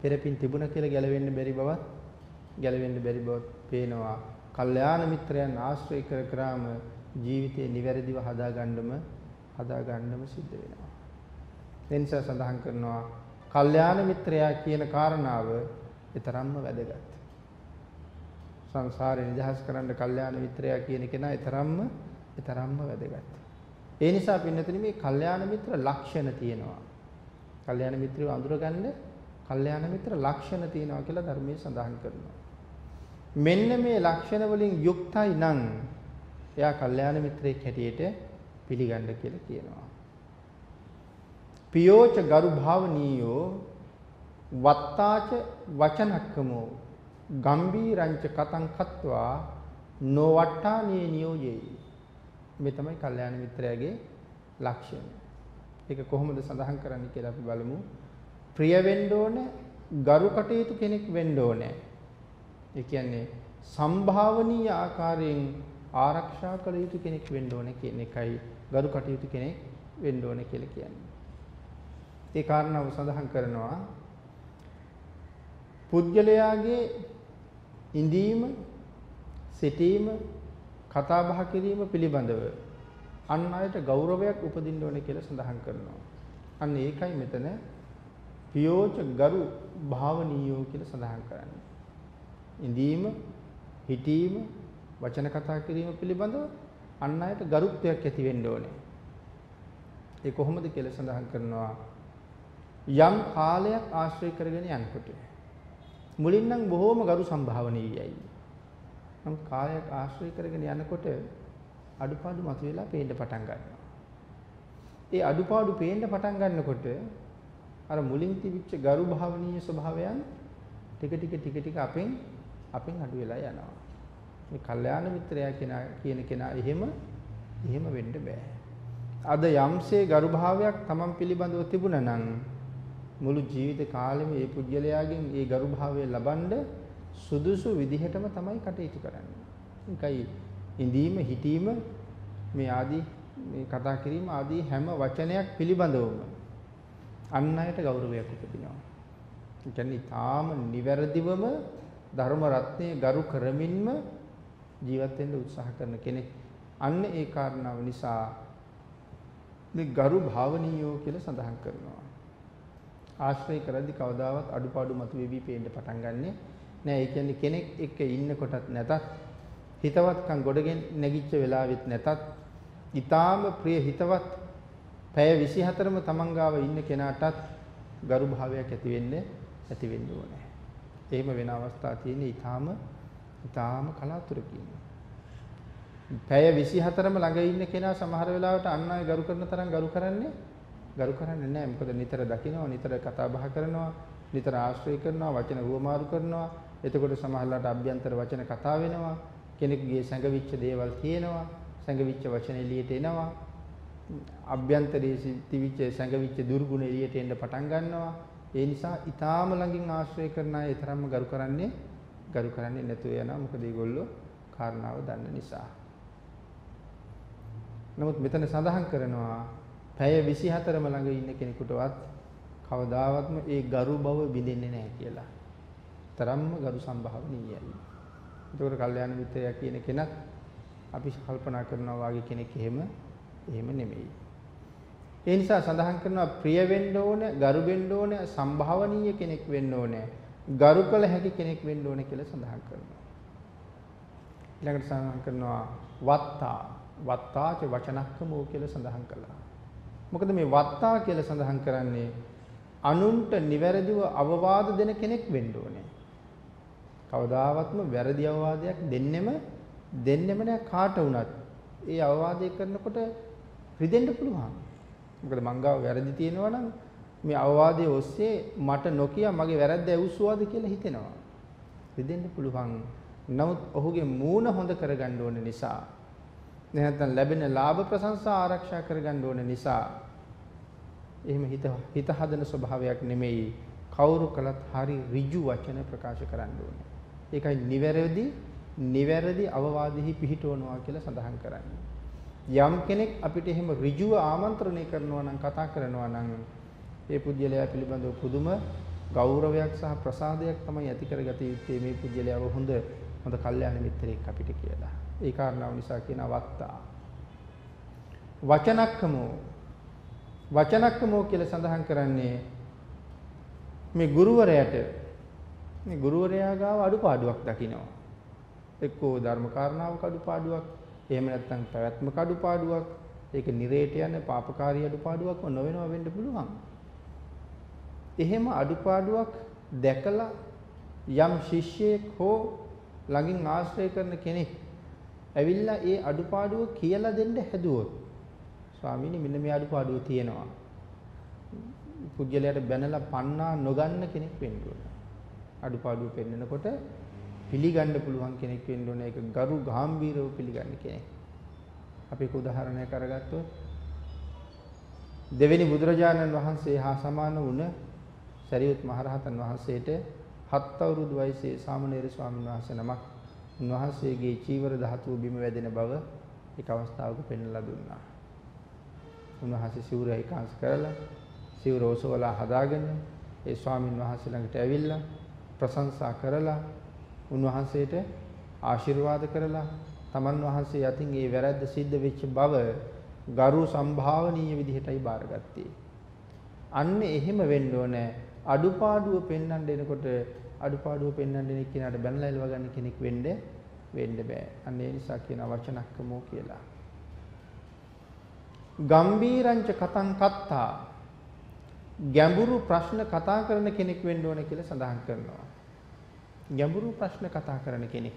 පෙර පින් තිබුණා කියලා ගැලවෙන්න බැරි බවත් ගැලවෙන්න බැරි බවත් පේනවා. කල්යාණ මිත්‍රයන් ආශ්‍රය කර කරාම ජීවිතේ නිවැරදිව හදාගන්නම හදාගන්නම සිද්ධ වෙනවා. ඒ නිසා සඳහන් කරනවා කල්යාණ මිත්‍රයා කියන කාරණාව ඊතරම්ම වැදගත්. සංසාරේ නිදහස් කරන්න කල්යාණ මිත්‍රයා කියන කෙනා ඊතරම්ම ඊතරම්ම වැදගත්. ඒ නිසා පින්නතනි මේ කල්යාණ මිත්‍ර ලක්ෂණ තියෙනවා. කල්යාණ මිත්‍රව අඳුරගන්න කල්යාණ මිත්‍ර ලක්ෂණ තියෙනවා කියලා ධර්මයේ සඳහන් කරනවා. මෙන්න මේ ලක්ෂණ වලින් යුක්තයි නම් එයා කල්යාණ මිත්‍රයෙක් හැටියට පිළිගන්න කියලා කියනවා. පියෝච ගරු භාවනීයෝ වත්තාච වචනක්කමෝ ගම්බීරංච කතං කତ୍වා නොවට්ටානේ නියෝජෙයි. මේ තමයි කල්යාණ මිත්‍රයාගේ ලක්ෂණය. ඒක කොහොමද සඳහන් කරන්නේ කියලා අපි බලමු. ප්‍රිය වෙන්න ඕනේ, ගරු කටයුතු කෙනෙක් වෙන්න ඕනේ. ඒ කියන්නේ සම්භාවනීය ආකාරයෙන් ආරක්ෂා කළ යුතු කෙනෙක් වෙන්න ඕනේ කියන එකයි ගරු කටයුතු කෙනෙක් වෙන්න ඕනේ කියලා කියන්නේ. ඒ කාරණාව සඳහන් කරනවා පුද්ගලයාගේ ඉඳීම සිටීම කතා බහ කිරීම පිළිබඳව අන් අයට ගෞරවයක් උපදින්න ඕනේ කියලා සඳහන් කරනවා. අන්න ඒකයි මෙතන පියෝච ගරු භාවනීයෝ කියලා සඳහන් කරන්නේ. ඉඳීම, හිටීම, වචන කතා කිරීම පිළිබඳව අන් අයට ගරුත්වයක් ඇති වෙන්න ඕනේ. ඒ කොහොමද කියලා සඳහන් කරනවා. යම් කාලයක් ආශ්‍රය කරගෙන යනකොට මුලින් නම් බොහෝම ගරු සම්භාවනීයයි. නම් කාලයක් ආශ්‍රය කරගෙන යනකොට අඩුපාඩු මතුවලා පේන්න පටන් ගන්නවා. ඒ අඩුපාඩු පේන්න පටන් ගන්නකොට අර මුලින් තිබිච්ච ගරු භාවනීය ස්වභාවයන් ටික ටික ටික ටික අපෙන් අපෙන් අඩු වෙලා යනවා. මේ කල්යාණ මිත්‍රයා කෙනා කියන කෙනා එහෙම එහෙම වෙන්න බෑ. අද යම්සේ ගරු භාවයක් Taman පිළිබඳව තිබුණා නම් මුළු ජීවිත කාලෙම මේ පුජ්‍යලයාගෙන් ඒ ගරු භාවය ලබනද සුදුසු විදිහටම තමයි කටයුතු කරන්නේ. ඒකයි ඉඳීම හිටීම මේ ආදී මේ කතා කිරීම ආදී හැම වචනයක් පිළිබඳවම අන් අයට ගෞරවයක් උපදිනවා. ඒ කියන්නේ ඊටාම නිවැරදිවම ධර්ම රත්නයේ ගරු කරමින්ම ජීවත් වෙන්න උත්සාහ කරන කෙනෙක්. අන්න ඒ කාරණාව නිසා මේ ගරු භාවනීයෝ කියලා සඳහන් කරනවා. ආශ්‍රය කරද්දී කවදාවත් අඩුපාඩු මතුවේවි පේන්න පටන් ගන්නෙ නෑ. ඒ කියන්නේ කෙනෙක් එක්ක ඉන්නකොටත් නැතත් හිතවත්කම් ගොඩගෙන නැගිච්ච වෙලාවෙත් නැතත් ඊටාම ප්‍රිය හිතවත් පැය 24ම තමන් ගාව ඉන්න කෙනාටත් ගරු භාවයක් ඇති වෙන්නේ ඇති වෙන්න ඕනේ. එහෙම වෙන අවස්ථා තියෙන්නේ ඊටාම ඊටාම කලාතුරකින්. පැය 24ම ළඟ ඉන්න කෙනා සමහර වෙලාවට අන් අය ගරු කරන තරම් ගරු කරන්නේ ගරු කරන්නේ නැහැ. මොකද නිතර දකිනවා, නිතර කතා බහ කරනවා, නිතර ආශ්‍රය කරනවා, වචන හුවමාරු කරනවා. එතකොට සමහරලාට අභ්‍යන්තර වචන කතා වෙනවා. කෙනෙකුගේ සැඟවිච්ච දේවල් තියෙනවා. සැඟවිච්ච වචන එළියට එනවා. අභ්‍යන්තරයේ තිවිච්ච සැඟවිච්ච දුර්ගුණ එළියට එන්න පටන් ගන්නවා. ඒ නිසා ඊටාම ළඟින් ආශ්‍රය කරන අය තරම්ම ගරු කරන්නේ ගරු කරන්නේ නැතුව යනවා. මොකද ඒගොල්ලෝ කාරණාව දන්න නිසා. නමුත් මෙතන සඳහන් කරනවා පැය 24ම ළඟ ඉන්න කෙනෙකුටවත් කවදාවත්ම ඒ ගරු බව බිඳෙන්නේ නැහැ කියලා. තරම්ම ගරු සම්භාවනීයයි. ඒකෝර කල්යාණ මිත්‍රයා කියන කෙනත් අපි කල්පනා කරනවා වගේ කෙනෙක් එහෙම එහෙම නෙමෙයි. ඒ නිසා සඳහන් කරනවා ප්‍රිය වෙන්න ඕන, ගරු වෙන්න ඕන, සම්භාවනීය කෙනෙක් වෙන්න ඕන, ගරු කළ හැකි කෙනෙක් වෙන්න ඕන කියලා සඳහන් කරනවා. ඊළඟට සඳහන් කරනවා වත්තා, වත්තාච වචනක්කමෝ කියලා සඳහන් කළා. මොකද මේ වත්තා කියලා සඳහන් කරන්නේ අනුන්ට නිවැරදිව අවවාද දෙන කෙනෙක් වෙන්න ඕනේ. කවදාවත්ම වැරදි අවවාදයක් දෙන්නෙම දෙන්නෙම නෑ කාට වුණත්. ඒ අවවාදය කරනකොට රිදෙන්න පුළුවන්. මොකද මංගාව වැරදි තියෙනවා නම් මේ අවවාදයේ ඔස්සේ මට නොකිය මගේ වැරද්ද ඇවුස්සුවාද කියලා හිතෙනවා. රිදෙන්න පුළුවන්. නමුත් ඔහුගේ මූණ හොඳ කරගන්න ඕන නිසා නැත්නම් ලැබෙන ලාභ ප්‍රශංසා ආරක්ෂා කරගන්න ඕන නිසා එහෙම හිත හිත හදන ස්වභාවයක් නෙමෙයි කවුරු කළත් හරි ඍජු වචන ප්‍රකාශ කරන්න ඕනේ. ඒකයි නිවැරදි නිවැරදි අවවාදෙහි පිහිටවනවා කියලා සඳහන් කරන්නේ. යම් කෙනෙක් අපිට එහෙම ඍජුව ආමන්ත්‍රණය කරනවා නම් කතා කරනවා නම් ඒ පුජ්‍යලයා පිළිබඳව පුදුම ගෞරවයක් සහ ප්‍රසාදයක් තමයි ඇති කරගත යුත්තේ මේ පුජ්‍යලයාව හොඳ හොඳ කල්යාණ මිත්‍රයෙක් අපිට කියලා. ඒ කාරණාව නිසා කියන වත්තා. වචනක්කමෝ වචනක්කමෝ කියලා සඳහන් කරන්නේ මේ ගුරුවරයාට මේ ගුරුවරයා ගාව අඩුපාඩුවක් දකිනවා. එක්කෝ ධර්ම කාරණාවක අඩුපාඩුවක්, එහෙම නැත්නම් පැවැත්මක අඩුපාඩුවක්, ඒක නිරේට යන පාපකාරී අඩුපාඩුවක්ම නොවෙනවා වෙන්න පුළුවන්. එහෙම අඩුපාඩුවක් දැකලා යම් ශිෂ්‍යයෙක් හෝ ළඟින් ආශ්‍රය කරන කෙනෙක් ඇවිල්ලා ඒ අඩුපාඩුව කියලා දෙන්න හැදුවොත් ස්වාමීනි මෙන්න මේ අඩුපාඩුව තියෙනවා. පුජ්‍යලයට බැනලා පන්නා නොගන්න කෙනෙක් වෙන්න ඕන. අඩුපාඩුව පෙන්නකොට පිළිගන්න පුළුවන් කෙනෙක් වෙන්න ඕන. ඒක ගරු ගාම්භීරව පිළිගන්න කෙනෙක්. අපි එක උදාහරණයක් අරගත්තොත් දෙවෙනි බුදුරජාණන් වහන්සේ හා සමාන වුණ සරියුත් මහරහතන් වහන්සේට හත් අවුරුදු වයසේ සාමණේර ස්වාමීන් වහන්සේ නමක් උන්වහන්සේගේ චීවර ධාතුව බිම වැදෙන බව එක් අවස්ථාවක පෙන්වලා දුන්නා. උන්වහන්සේ සිවුර ඒකාංශ කරලා සිවුර ඔසවලා හදාගෙන ඒ ස්වාමීන් වහන්සේ ළඟට ඇවිල්ලා ප්‍රශංසා කරලා උන්වහන්සේට ආශිර්වාද කරලා තමන් වහන්සේ යතින් ඒ වැරද්ද සිද්ධ වෙච්ච බව ගරු සම්භාවනීය විදිහටයි බාරගත්තේ. අන්න එහෙම වෙන්න ඕනේ. අඩුපාඩුව පෙන්වන්න එනකොට අඩුපාඩුව පෙන්වන්න දෙන කෙනාට බැනලා එලව ගන්න කෙනෙක් වෙන්න වෙන්න බෑ. අන්න ඒ නිසා කියන වචනක්කමෝ කියලා. ගම්බීරංච කතං කත්තා ගැඹුරු ප්‍රශ්න කතා කරන කෙනෙක් වෙන්න ඕනේ කියලා සඳහන් කරනවා. ගැඹුරු ප්‍රශ්න කතා කරන කෙනෙක්.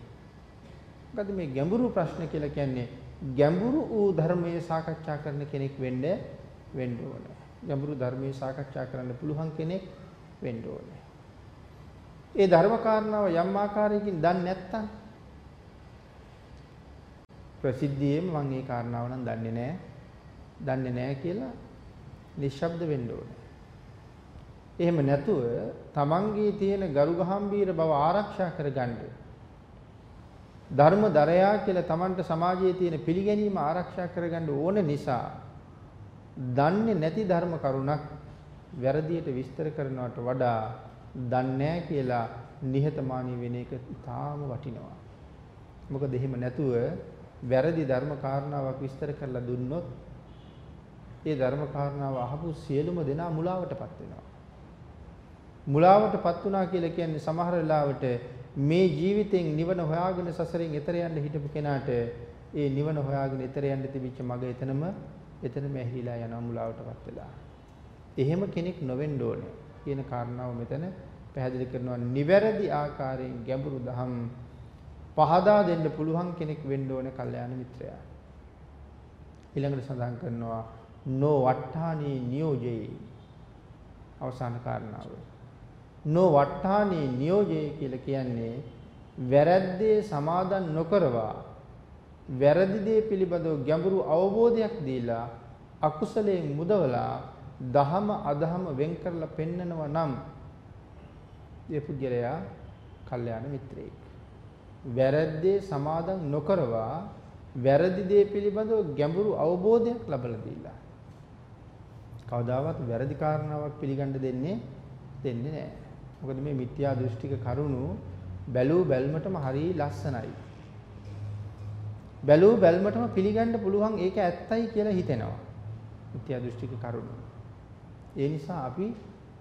මොකද මේ ගැඹුරු ප්‍රශ්න කියලා කියන්නේ ගැඹුරු වූ ධර්මයේ සාකච්ඡා කරන කෙනෙක් වෙන්න වෙන්න ඕනේ. ගැඹුරු ධර්මයේ සාකච්ඡා කරන්න පුළුවන් කෙනෙක් වෙන්න ඕනේ. ඒ ධර්ම කාරණාව යම් ආකාරයකින් දන්නේ නැත්නම් ප්‍රසිද්ධියේම මම මේ කාරණාව නම් දන්නේ නැහැ. දන්නේ නැහැ කියලා නිශ්ශබ්ද වෙන්න ඕනේ. එහෙම නැතුව තමන්ගේ තියෙන ගරු ගහම්බීර බව ආරක්ෂා කරගන්න ධර්ම දරයා කියලා තමන්ට සමාජයේ තියෙන පිළිගැනීම ආරක්ෂා කරගන්න ඕන නිසා දන්නේ නැති ධර්ම කරුණක් වැරදියට විස්තර කරනවට වඩා දන්නේ කියලා නිහතමානී වෙන එක ඉතාම වටිනවා. මොකද එහෙම නැතුව වැරදි ධර්ම කාරණාවක් විස්තර කරලා දුන්නොත් ඒ ධර්ම කාරණාව අහපු සියලුම දෙනා මුලාවටපත් වෙනවා. මුලාවටපත් වුණා කියලා කියන්නේ සමහර වෙලාවට මේ ජීවිතෙන් නිවන හොයාගෙන සසරෙන් එතර යන්න හිටපු කෙනාට ඒ නිවන හොයාගෙන එතර යන්න තිබිච්ච මග එතනම එතනම ඇහිලා යනවා මුලාවටපත් වෙලා. එහෙම කෙනෙක් නොවෙන්න ඕනේ කියන කාරණාව මෙතන පැහැදිලි කරනවා නිවැරදි ආකාරයෙන් ගැඹුරු දහම් පහදා දෙන්න පුළුවන් කෙනෙක් වෙන්න ඕනේ කල්යාණ මිත්‍රයා. ඊළඟට සඳහන් කරනවා නෝ වට්ටානී නියෝජේ අවසාන කාරණාව. නෝ වට්ටානී නියෝජේ කියලා කියන්නේ වැරද්දේ සමාදන් නොකරවා වැරදි දේ පිළිබඳව ගැඹුරු අවබෝධයක් දීලා අකුසලයෙන් මුදවලා දහම අදහම වෙන් කරලා පෙන්නනවා නම් ඒ පුද්ගලයා කල්යාණ මිත්‍රයෙක්. වැරද්දේ සමාදන් නොකරවා වැරදි දේ පිළිබඳව ගැඹුරු අවබෝධයක් ලබලා දීලා. කවදාවත් වැරදි කාරණාවක් පිළිගන්න දෙන්නේ දෙන්නේ නැහැ. මොකද මේ මිත්‍යා දෘෂ්ටික කරුණු බැලූ බැල්මටම හරිය ලස්සනයි. බැලූ බැල්මටම පිළිගන්න පුළුවන් ඒක ඇත්තයි කියලා හිතෙනවා. මිත්‍යා දෘෂ්ටික කරුණු. ඒ නිසා අපි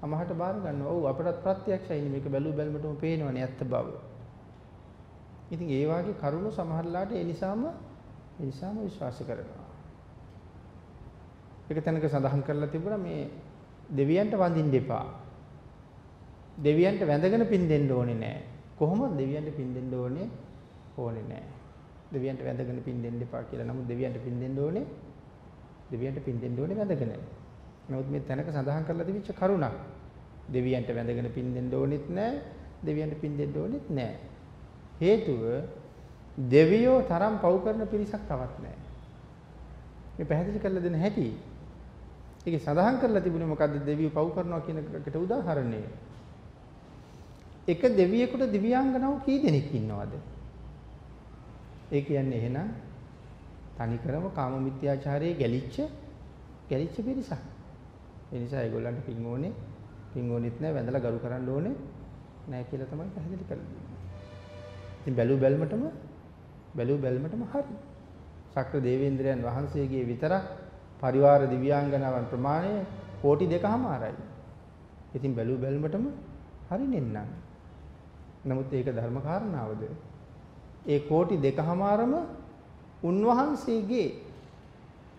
අමහට බාර ගන්නවා. ඔව් අපටත් ප්‍රත්‍යක්ෂයි මේක බැලූ බැල්මටම පේනවනේ ඇත්ත බව. ඉතින් ඒ වාගේ කරුණු සමහරලාට ඒ නිසාම ඒ නිසාම විශ්වාස කරනවා. එක තැනක සඳහන් කරලා තිබුණා මේ දෙවියන්ට වඳින්න එපා. දෙවියන්ට වැඳගෙන පින් දෙන්න ඕනේ නැහැ. කොහොමද දෙවියන්ට පින් දෙන්න ඕනේ? ඕනේ නැහැ. දෙවියන්ට වැඳගෙන පින් දෙන්න එපා කියලා. නමුත් දෙවියන්ට පින් දෙන්න ඕනේ. දෙවියන්ට පින් දෙන්න ඕනේ වැඳගෙන. නමුත් මේ තැනක සඳහන් කරලා තිබිච්ච කරුණක්. දෙවියන්ට වැඳගෙන පින් දෙන්න ඕනෙත් නැහැ. දෙවියන්ට පින් දෙන්න ඕනෙත් නැහැ. හේතුව දෙවියෝ තරම් පව් කරන පිරිසක් තවත් නැහැ. මේ පැහැදිලි කරලා දෙන්න හැටි. ඒකේ සඳහන් කරලා තිබුණේ මොකද්ද දෙවියෝ පව් කරනවා කියන එකට උදාහරණය. එක දෙවියෙකුට දිව්‍යාංගනාව කී දෙනෙක් ඉන්නවද? ඒ කියන්නේ එහෙනම් තනිකරම කාම මිත්‍යාචාරයේ ගැලිච්ච ගැලිච්ච පිරිසක්. ඒ නිසා ඒගොල්ලන්ට පින් ඕනේ, පින් ඕනෙත් නැහැ, වැඳලා ගරු කරන්න ඕනේ නැහැ කියලා තමයි පැහැදිලි කරන්නේ. ඉතින් බැලු බැල්මටම බැලු බැල්මටම හරි. ශක්‍ර දේවේන්ද්‍රයන් වහන්සේගේ විතරක් පරිවාර දිව්‍යාංගනාවන් ප්‍රමාණය කෝටි දෙකමාරයි. ඉතින් බැලු බැල්මටම හරි නෙන්නම්. නමුත් ඒක ධර්ම කාරණාවද? ඒ කෝටි දෙකමාරම උන්වහන්සේගේ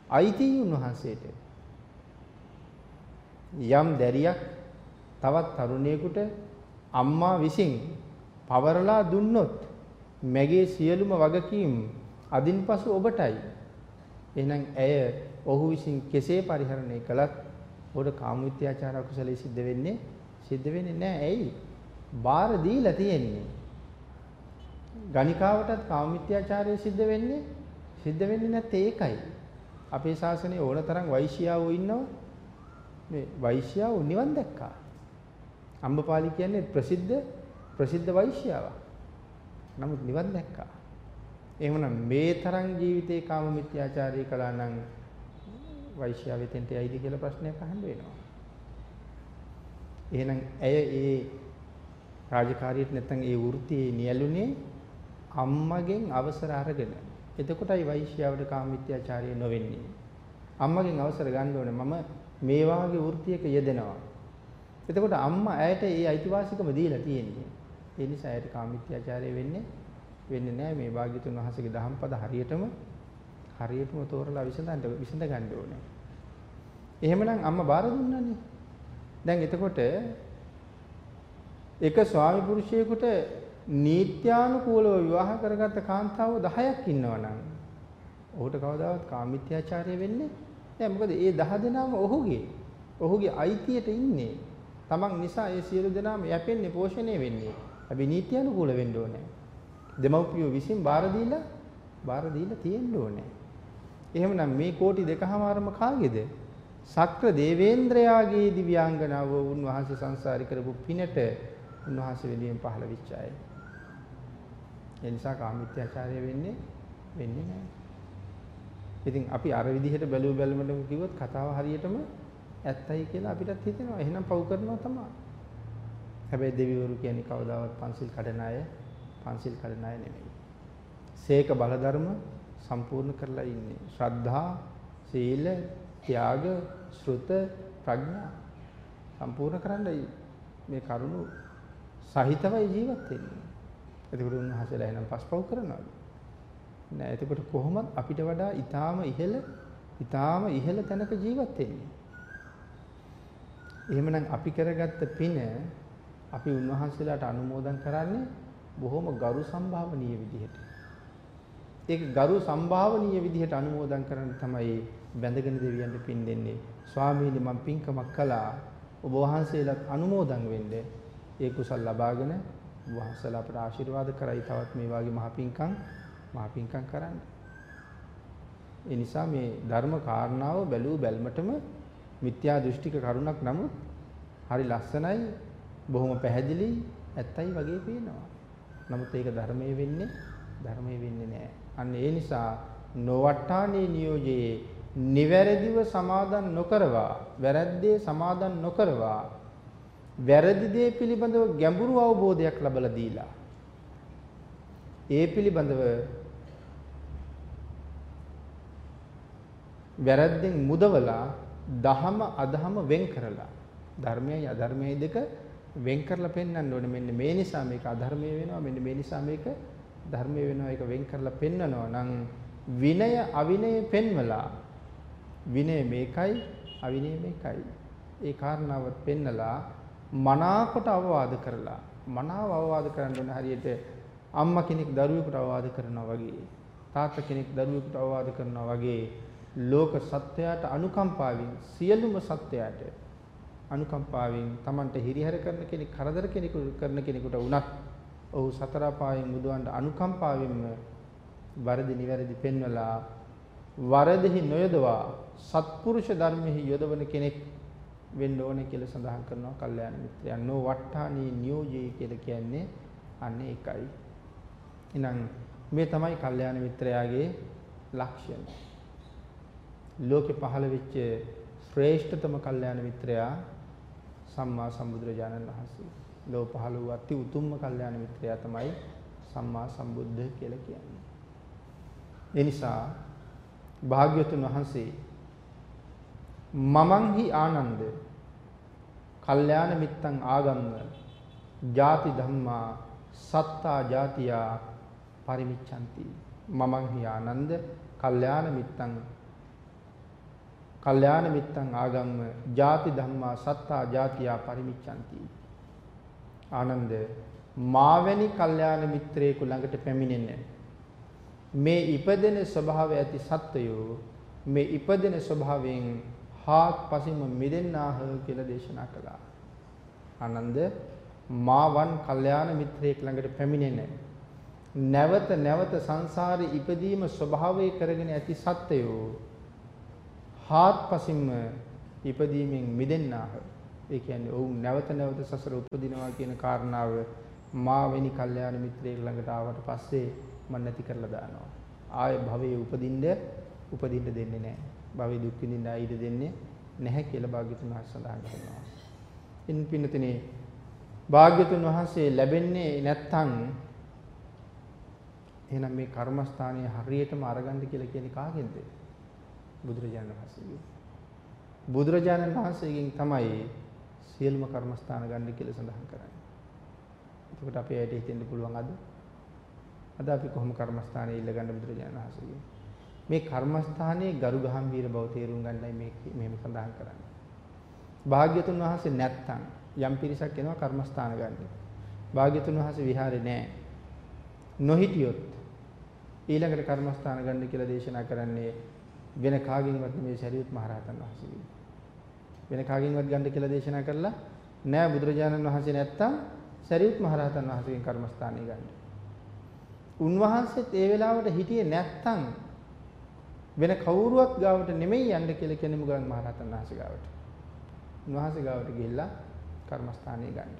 අයිති උන්වහන්සේට යම් දැරියක් තවත් තරුණයෙකුට අම්මා විසින් පවරලා දුන්නොත් මැගේ සියලුම වගකීම් අදින්පසු ඔබටයි. එහෙනම් ඇය ඔහු විසින් කෙසේ පරිහරණය කළත් ඔබට කාමවිත්‍යාචාර අකුසලයේ සිද්ධ වෙන්නේ සිද්ධ වෙන්නේ නැහැ. ඇයි? බාර දීලා තියෙන්නේ. ගණිකාවටත් කාමවිත්‍යාචාරය සිද්ධ වෙන්නේ සිද්ධ වෙන්නේ නැත්තේ ඒකයි. අපේ ශාසනයේ ඕනතරම් වෛශ්‍යාවෝ ඉන්නවා. මේ වෛශ්‍යාවෝ නිවන් දැක්කා. අම්බපාලි කියන්නේ ප්‍රසිද්ධ ප්‍රසිද්ධ වෛශ්‍යාවක්. නමුත් නිවන් දැක්කා. එහෙමනම් මේ තරම් ජීවිතේ කාම මිත්‍යාචාරය කළා නම් වෛශ්‍යාව වෙතෙන්ට යයිද කියලා ප්‍රශ්නයක් අහන්න වෙනවා. එහෙනම් ඇය ඒ රාජකාරියට නැත්නම් ඒ වෘත්තියේ නියැලුනේ අම්මගෙන් අවසර අරගෙන. එතකොටයි වෛශ්‍යාවට කාම මිත්‍යාචාරය නොවෙන්නේ. අම්මගෙන් අවසර ගන්න ඕනේ මම මේ වාගේ වෘත්තියක යෙදෙනවා. එතකොට අම්මා ඇයට ඒ අයිතිවාසිකම දීලා තියෙන්නේ. ඒ නිසා ඇයට කාම මිත්‍යාචාරය වෙන්නේ වෙන්නේ නැහැ මේ භාග්‍යතුන් වහන්සේගේ දහම්පද හරියටම හරියටම තෝරලා විසඳන්න විසඳ ගන්න ඕනේ. එහෙමනම් අම්මා බාර දුන්නානේ. දැන් එතකොට එක ස්වාමි පුරුෂයෙකුට නීත්‍යානුකූලව විවාහ කරගත්ත කාන්තාවෝ 10ක් ඉන්නවනම් ඔහුට කවදාවත් කාමිත්‍යාචාරය වෙන්නේ නැහැ. මොකද ඒ 10 දෙනාම ඔහුගේ ඔහුගේ අයිතියට ඉන්නේ. තමන් නිසා ඒ සියලු දෙනාම යැපෙන්නේ පෝෂණය වෙන්නේ. අපි නීති අනුකූල වෙන්න ඕනේ. දෙමව්පියෝ විසින් බාර දීලා බාර දීලා තියෙන්න ඕනේ. එහෙමනම් මේ කෝටි දෙකමාරම කාගේද? සක්‍ර දේවේන්ද්‍රයාගේ දිව්‍යාංගනාව උන්වහන්සේ සංසාරි කරපු පිනට උන්වහන්සේ වෙනුවෙන් පහළ වෙච්ච අය. ඒ නිසා කාමීත්‍යාචාරය වෙන්නේ වෙන්නේ නැහැ. ඉතින් අපි අර විදිහට බැලුව බැලමටම කිව්වොත් කතාව හරියටම ඇත්තයි කියලා අපිටත් හිතෙනවා. එහෙනම් පව් කරනවා තමයි. හැබැයි දෙවිවරු කියන්නේ කවදාවත් පන්සිල් කඩන අය පන්සිල් කඩන අය නෙමෙයි. සීක බලධර්ම සම්පූර්ණ කරලා ඉන්නේ. ශ්‍රද්ධා, සීල, ත්‍යාග, ශ්‍රුත, ප්‍රඥා සම්පූර්ණ කරන්නයි මේ කරුණු සහිතවයි ජීවත් වෙන්නේ. එතකොට උන්වහන්සේලා එහෙනම් පස්පව් කරනවද? නෑ. එතකොට කොහොමද අපිට වඩා ඊටාම ඉහළ ඊටාම ඉහළ තැනක ජීවත් වෙන්නේ? එහෙමනම් අපි කරගත්ත පින අපි උන්වහන්සේලාට අනුමෝදන් කරන්නේ බොහොම ගරු සම්භාවනීය විදිහට. ඒක ගරු සම්භාවනීය විදිහට අනුමෝදන් කරන්න තමයි බැඳගෙන දෙවියන්ට පින් දෙන්නේ. ස්වාමීනි මම පින්කමක් කළා. ඔබ වහන්සේලාත් අනුමෝදන් වෙන්න. ඒ කුසල් ලබාගෙන වහන්සේලා අපට ආශිර්වාද කරයි තවත් මේ වගේ මහ පින්කම් මහ පින්කම් කරන්න. ඒ නිසා මේ ධර්ම කාරණාව බැලූ බැල්මටම මිත්‍යා දෘෂ්ටික කරුණක් නමුත් හරි ලස්සනයි බොහොම පැහැදිලි ඇත්තයි වගේ පේනවා. නමුත් ඒක ධර්මයේ වෙන්නේ ධර්මයේ වෙන්නේ නැහැ. අන්න ඒ නිසා නොවට්ටානේ නියෝජයේ නිවැරදිව සමාදන් නොකරවා වැරද්දේ සමාදන් නොකරවා වැරදි දේ පිළිබඳව ගැඹුරු අවබෝධයක් ලබලා දීලා ඒ පිළිබඳව වැරද්දෙන් මුදවලා දහම අදහම වෙන් කරලා. ධර්මයයි අධර්මයයි දෙක වෙන් කරලා පෙන්වන්න ඕනේ. මෙන්න මේ නිසා මේක අධර්මයේ වෙනවා. මෙන්න මේ නිසා මේක ධර්මයේ වෙනවා. ඒක වෙන් කරලා පෙන්වනවා. නම් විනය අවිනය පෙන්වලා විනය මේකයි අවිනය මේකයි. ඒ කාරණාව පෙන්නලා මනාකොට අවවාද කරලා මනාව අවවාද කරන්න ඕනේ හරියට අම්මා කෙනෙක් දරුවෙකුට අවවාද කරනවා වගේ තාත්තා කෙනෙක් දරුවෙකුට අවවාද කරනවා වගේ ලෝක සත්‍යයට අනුකම්පාවෙන් සියලුම සත්‍යයට අනුකම්පාවෙන් Tamanට හිරිහැර කරන කෙනෙක් කරදර කෙනෙකුට කරන කෙනෙකුට වුණත් ඔහු සතර පායෙන් මුදවන්න අනුකම්පාවෙන්ම වරදි නිවැරදි පෙන්වලා වරදෙහි නොයදවා සත්පුරුෂ ධර්මෙහි යොදවන කෙනෙක් වෙන්න ඕනේ කියලා සඳහන් කරනවා කල්යාණ මිත්‍රයන් නෝ වට්ටානී නියෝජී කියලා කියන්නේ අන්න ඒකයි. එහෙනම් මේ තමයි කල්යාණ මිත්‍රයාගේ ලක්ෂණ. ලෝකේ පහළ වෙච්ච ශ්‍රේෂ්ඨතම කල්යාණ මිත්‍රයා සම්මා සම්බුදුරජාණන් වහන්සේ. ලෝ පහළ වූ අති උතුම්ම කල්යාණ මිත්‍රයා තමයි සම්මා සම්බුද්ධ කියලා කියන්නේ. ඒ නිසා භාග්‍යවතුන් වහන්සේ මමංහි ආනන්ද කල්යාණ මිත්තං ආගම්ම ජාති ධම්මා සත්තා ජාතියා පරිමිච්ඡanti මමංහි ආනන්ද කල්යාණ මිත්තං කල්යාණ මිත්තං ආගම්ම ජාති ධම්මා සත්තා ජාතියා පරිමිච්ඡanti ආනන්ද මාවැනි කල්යාණ මිත්‍රයෙකු ළඟට පැමිණෙන්නේ මේ ඉපදෙන ස්වභාවය ඇති සත්වයෝ මේ ඉපදෙන ස්වභාවයෙන් හාත්පසින්ම මිදෙන්නාහ කියලා දේශනා කළා. ආනන්ද මාවන් කල්යාණ මිත්‍රයෙක් ළඟට පැමිණෙන නැවත නැවත සංසාරේ ඉපදීම ස්වභාවය කරගෙන ඇති සත්වයෝ හාත්පසින්ම ඉපදීමෙන් මිදෙන්නාහ. ඒ කියන්නේ ඔවුන් නැවත නැවත සසර උපදිනවා කියන කාරණාව මා වෙනි කල්යාණ මිත්‍රයෙක් ළඟට ආවට පස්සේ මම නැති කරලා දානවා. ආය භවයේ උපදින්න උපදින්න දෙන්නේ නැහැ. භවයේ දුක් විඳින්න ආයිද දෙන්නේ නැහැ කියලා භාග්‍යතුන් වහන්සේ සඳහන් කරනවා. ඉන් පින්නතනේ භාග්‍යතුන් වහන්සේ ලැබෙන්නේ නැත්තම් එහෙනම් මේ කර්මස්ථානයේ හරියටම අරගන්න කියලා කියන්නේ කාගෙන්ද? බුදුරජාණන් වහන්සේගෙන්. බුදුරජාණන් වහන්සේගෙන් තමයි සියලුම කර්මස්ථාන ගන්න කියලා සඳහන් කරන්නේ. එතකොට අපේ ඇයට හිතෙන්න පුළුවන් අද අද අපි කොහොම කර්මස්ථානයේ ඉල්ල ගන්න බුදුරජාණන් වහන්සේගෙන්. මේ කර්මස්ථානයේ ගරු ගහම්බීර බව තේරුම් ගන්නයි මේ මෙහෙම සඳහන් කරන්නේ. භාග්‍යතුන් වහන්සේ නැත්තම් යම් පිරිසක් එනවා කර්මස්ථාන ගන්න. භාග්‍යතුන් වහන්සේ විහාරේ නැහැ. නොහිටියොත් ඊළඟට කර්මස්ථාන ගන්න කියලා දේශනා කරන්නේ වෙන කාගෙන්වත් මේ ශරීරත් මහරහතන් වහන්සේගෙන්. වෙන කාගෙන්වත් ගන්න කියලා දේශනා කරලා නෑ බුදුරජාණන් වහන්සේ නැත්තම් සරියුත් මහරහතන් වහන්සේගෙන් කර්මස්ථානෙ ගන්න. උන්වහන්සේත් ඒ වෙලාවට හිටියේ නැත්තම් වෙන කවුරුවත් ගාවට නෙමෙයි යන්න කියලා කියන්නේ මුගලන් මහරහතන් වහන්සේ ගාවට. උන්වහන්සේ ගාවට ගිහිල්ලා කර්මස්ථානෙ ගන්න.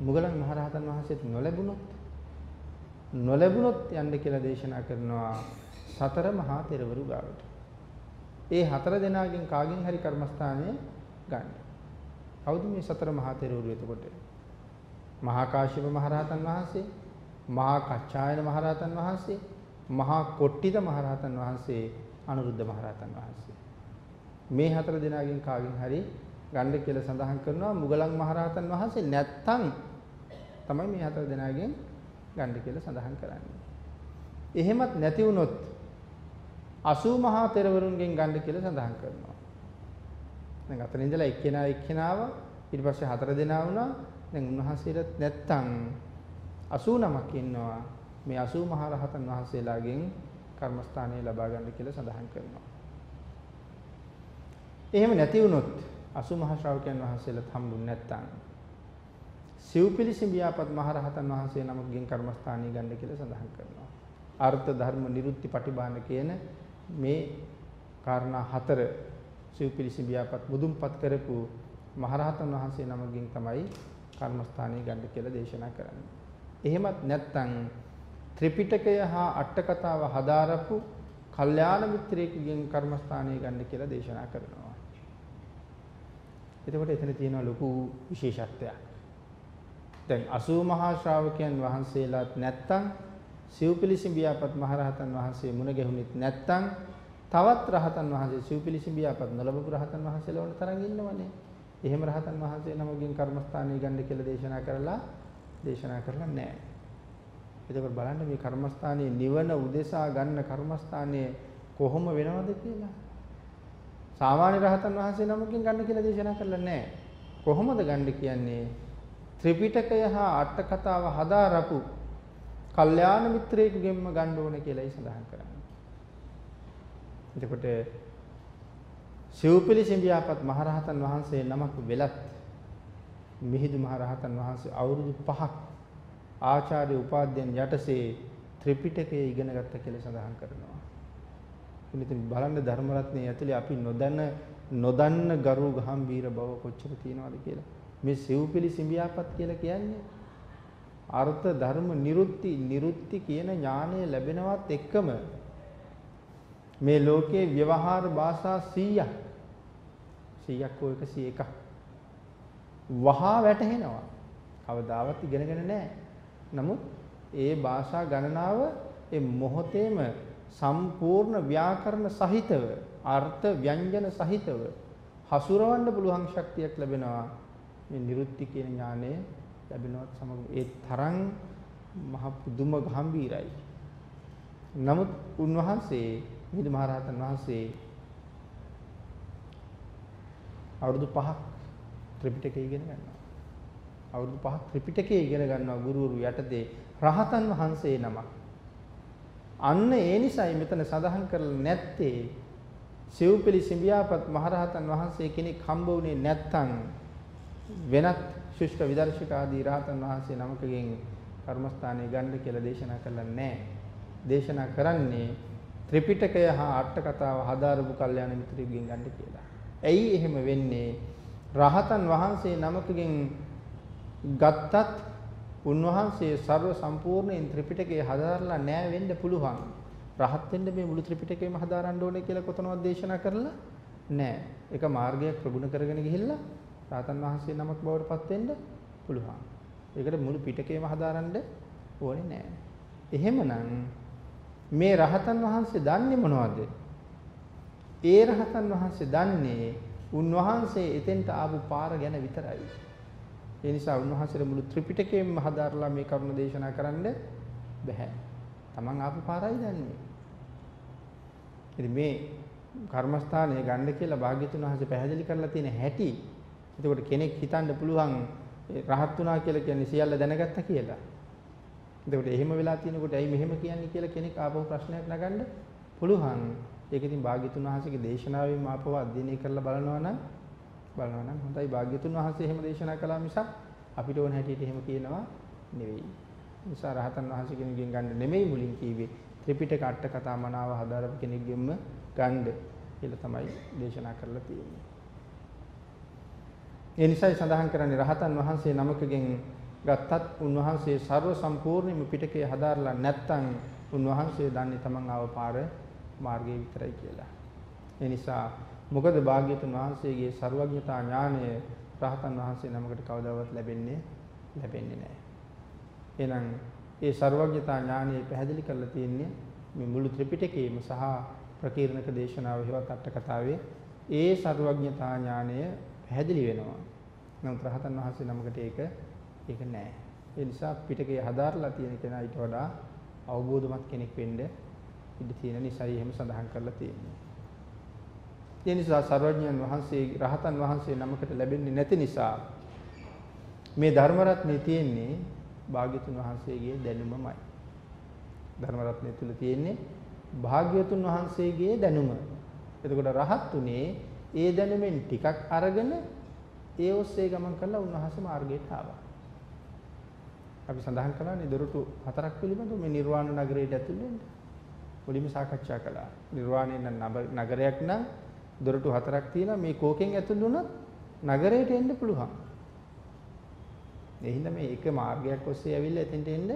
මුගලන් මහරහතන් වහන්සේත් නොලැබුණොත් නොලැබුණොත් යන්න කියලා දේශනා කරනවා සතර මහා තෙරවරු ගාවට. ඒ හතර දෙනාගෙන් කාගෙන් හරි කර්මස්ථානය ගන්න. කවුද මේ සතර මහා තෙරවරු එතකොට? මහා කාශ්‍යප මහරහතන් වහන්සේ, මහා කච්චායන මහරහතන් වහන්සේ, මහා කොට්ටිත මහරහතන් වහන්සේ, අනුරුද්ධ මහරහතන් වහන්සේ. මේ හතර දෙනාගෙන් කාගෙන් හරි ගන්න කියලා සඳහන් කරනවා මුගලන් මහරහතන් වහන්සේ නැත්තම් තමයි මේ හතර දෙනාගෙන් ගන්න කියලා සඳහන් කරන්නේ. එහෙමත් නැති වුණොත් 80 මහා තෙරවරුන්ගෙන් ගන්න කියලා සඳහන් කරනවා. දැන් අතන ඉඳලා එක්කෙනා එක්කෙනාව ඊට පස්සේ හතර දෙනා වුණා. දැන් උන්වහන්සේට නැත්තම් 89ක් ඉන්නවා. මේ 80 මහා රහතන් වහන්සේලාගෙන් කර්මස්ථානය ලබා ගන්න කියලා සඳහන් කරනවා. එහෙම නැති වුණොත් 80 මහා ශ්‍රාවකයන් වහන්සේලාත් හම්බුනේ නැත්තම් සිව්පිලිසිඹියාපත් මහරහතන් වහන්සේ නමකගෙන් කර්මස්ථානීය ගන්න කියලා සඳහන් කරනවා. අර්ථ ධර්ම නිරුත්ති පටිභාන කියන මේ කාරණා හතර සිව්පිලිසිඹියාපත් මුදුන්පත් කරපු මහරහතන් වහන්සේ නමකින් තමයි කර්මස්ථානීය ගන්න කියලා දේශනා කරන්නේ. එහෙමත් නැත්නම් ත්‍රිපිටකය හා අට කතාව හදාරපු කල්යාණ මිත්‍රයෙකුගෙන් කර්මස්ථානීය ගන්න කියලා දේශනා කරනවා. එතකොට එතන තියෙනවා ලොකු විශේෂත්වයක්. දැන් 80 මහා ශ්‍රාවකයන් වහන්සේලාත් නැත්තම් සිව්පිලිසිඹියාපත් මහරහතන් වහන්සේ මුණ ගැහුනෙත් නැත්තම් තවත් රහතන් වහන්සේ සිව්පිලිසිඹියාපත් නොලබපු රහතන් වහන්සේලා වුණ තරම් ඉන්නවනේ. එහෙම රහතන් වහන්සේ නමකින් කර්මස්ථානීය ගන්න කියලා දේශනා කරලා දේශනා කරලා නැහැ. එතකොට බලන්න මේ කර්මස්ථානයේ නිවන උදෙසා ගන්න කර්මස්ථානයේ කොහොම වෙනවද කියලා. සාමාන්‍ය රහතන් වහන්සේ නමකින් ගන්න කියලා දේශනා කරලා නැහැ. කොහොමද ගන්න කියන්නේ? ත්‍රිපිටකය හා අට කතාව හදාරපු කල්යාණ මිත්‍රයෙකුගෙන්ම ගන්න ඕනේ කියලායි සඳහන් කරන්නේ. එතකොට සිව්පිලි සිඹියාපත් මහරහතන් වහන්සේ නමක් වෙලත් මිහිඳු මහරහතන් වහන්සේ අවුරුදු 5ක් ආචාර්ය උපාධ්‍යයන් යටසේ ත්‍රිපිටකය ඉගෙන ගත්ත කියලා සඳහන් කරනවා. ඉතින් බලන්න ධර්ම රත්නයේ ඇතුලේ අපි නොදන්න නොදන්න ගරු ගම්බීර බව කොච්චර තියෙනවද කියලා. මේ සිව්පිලි සිඹියාපත් කියලා කියන්නේ අර්ථ ධර්ම නිරුත්ති නිරුත්ති කියන ඥානය ලැබෙනවත් එක්කම මේ ලෝකේ ව්‍යවහාර භාෂා 100ක් 100ක් හෝ 101ක් වහා වැටහෙනවා. කවදාවත් ඉගෙනගෙන නැහැ. නමුත් ඒ භාෂා ගණනාව ඒ මොහොතේම සම්පූර්ණ ව්‍යාකරණ සහිතව අර්ථ ව්‍යංජන සහිතව හසුරවන්න පුළුවන් ශක්තියක් ලැබෙනවා මේ නිරුත්ති කියන ඥානය ලැබෙනවත් සමග ඒ තරම් මහ පුදුම ගැඹීරයි. නමුත් උන්වහන්සේ මිහිඳු මහරහතන් වහන්සේ අවුරුදු 5ක් ත්‍රිපිටකය ඉගෙන ගන්නවා. අවුරුදු 5ක් ත්‍රිපිටකය ඉගෙන ගන්නවා ගුරුවරු යටතේ රහතන් වහන්සේ නමක්. අන්න ඒ නිසයි මෙතන සඳහන් කරලා නැත්තේ සිව්පිලි සිඹියාපත් මහරහතන් වහන්සේ කෙනෙක් හම්බ වුණේ නැත්තම් වෙනත් ශිෂ්ට විදර්ශක ආදී රහතන් වහන්සේ නමකගෙන් කර්මස්ථානයේ ගන්න කියලා දේශනා කළා නැහැ. දේශනා කරන්නේ ත්‍රිපිටකය හා අට කතාව හදාරපු කල්යාණ මිත්‍රයෙකුගෙන් ගන්න කියලා. ඇයි එහෙම වෙන්නේ? රහතන් වහන්සේ නමකගෙන් ගත්තත් උන්වහන්සේ ਸਰව සම්පූර්ණයෙන් ත්‍රිපිටකය හදාarලා නැහැ වෙන්න පුළුවන්. රහත් වෙන්න මේ මුළු ත්‍රිපිටකයම හදාරන්න ඕනේ කියලා කොතනවත් දේශනා කරලා නැහැ. ඒක මාර්ගයක් ප්‍රගුණ කරගෙන ගිහිල්ලා රහතන් වහන්සේ නමක් බවට පත් වෙන්න පුළුවන්. ඒකට මුළු පිටකේම හදාරන්න ඕනේ නැහැ. එහෙමනම් මේ රහතන් වහන්සේ දන්නේ මොනවද? ඒ රහතන් වහන්සේ දන්නේ උන්වහන්සේ එතෙන්ට ආපු පාර ගැන විතරයි. ඒ නිසා උන්වහන්සේට මුළු ත්‍රිපිටකයම හදාarලා මේ කරුණ දේශනා කරන්න බෑ. Taman ආපු පාරයි දන්නේ. ඉතින් මේ කර්මස්ථානය ගන්න කියලා භාග්‍යතුන් වහන්සේ පැහැදිලි කරලා තියෙන හැටි එතකොට කෙනෙක් හිතන්න පුළුවන් රහත් වුණා කියලා කියන්නේ සියල්ල දැනගත්තා කියලා. එතකොට එහෙම වෙලා තියෙනකොට ඇයි මෙහෙම කියන්නේ කියලා කෙනෙක් ආපහු ප්‍රශ්නයක් නගන්න පුළුවන්. ඒක ඉතින් භාග්‍යතුන් වහන්සේගේ දේශනාවෙන් මාපව අධ්‍යයනය කරලා බලනවා නම් බලනවා නම් හොඳයි භාග්‍යතුන් වහන්සේ එහෙම දේශනා කළා මිසක් අපිට ඕන හැටියට එහෙම කියනවා නෙවෙයි. නිසා රහතන් වහන්සේ කෙනෙක්ගෙන් ගන්න නෙමෙයි මුලින් කිව්වේ. ත්‍රිපිටක අට කතා මනාව හදාරපු කෙනෙක්ගෙන්ම ගන්න කියලා තමයි දේශනා කරලා තියෙන්නේ. ඒ නිසායි සඳහන් කරන්නේ රහතන් වහන්සේ නමකගෙන් ගත්තත් උන්වහන්සේ ਸਰව සම්පූර්ණම පිටකේ හදාarලා නැත්නම් උන්වහන්සේ දන්නේ තමන් ආව පාර මාර්ගය විතරයි කියලා. ඒ නිසා මොකද භාග්‍යතුන් වහන්සේගේ ਸਰවඥතා ඥාණය රහතන් වහන්සේ නමකට කවදාවත් ලැබෙන්නේ ලැබෙන්නේ නැහැ. එහෙනම් ඒ ਸਰවඥතා ඥාණය පැහැදිලි කරලා තියෙන්නේ මේ මුළු ත්‍රිපිටකයේම සහ ප්‍රකීර්ණක දේශනාව හිවත් අට කතාවේ ඒ ਸਰවඥතා ඥාණය පැහැදිලි වෙනවා. නමුත් රහතන් වහන්සේ නමකට ඒක ඒක නෑ. ඒ නිසා පිටකේ හදාarලා තියෙන කෙනා ඊට වඩා අවබෝධමත් කෙනෙක් වෙන්න ඉඩ තියෙන නිසායි එහෙම සඳහන් කරලා තියෙන්නේ. ඒ නිසා සර්වඥයන් වහන්සේ රහතන් වහන්සේ නමකට ලැබෙන්නේ නැති නිසා මේ ධර්ම රත්නේ තියෙන්නේ භාග්‍යතුන් වහන්සේගේ දැනුමමයි. ධර්ම රත්නේ තුල තියෙන්නේ භාග්‍යතුන් වහන්සේගේ දැනුම. එතකොට රහත් උනේ ඒ දැනුමෙන් ටිකක් අරගෙන ඒ ඔස්සේ ගමන් කරලා උන්වහන්සේ මාර්ගයට ආවා. අපි සඳහන් කළානේ දොරටු හතරක් පිළිබඳව මේ නිර්වාණ නගරයට ඇතුල් වෙන්න. මුලින්ම සාකච්ඡා කළා. නිර්වාණය නම් නගරයක් නම් දොරටු හතරක් තියෙනවා මේ කෝකෙන් ඇතුල් වුණොත් නගරයට එන්න පුළුවන්. ඒ හින්දා මේ එක මාර්ගයක් ඔස්සේ ඇවිල්ලා එතෙන්ට එන්න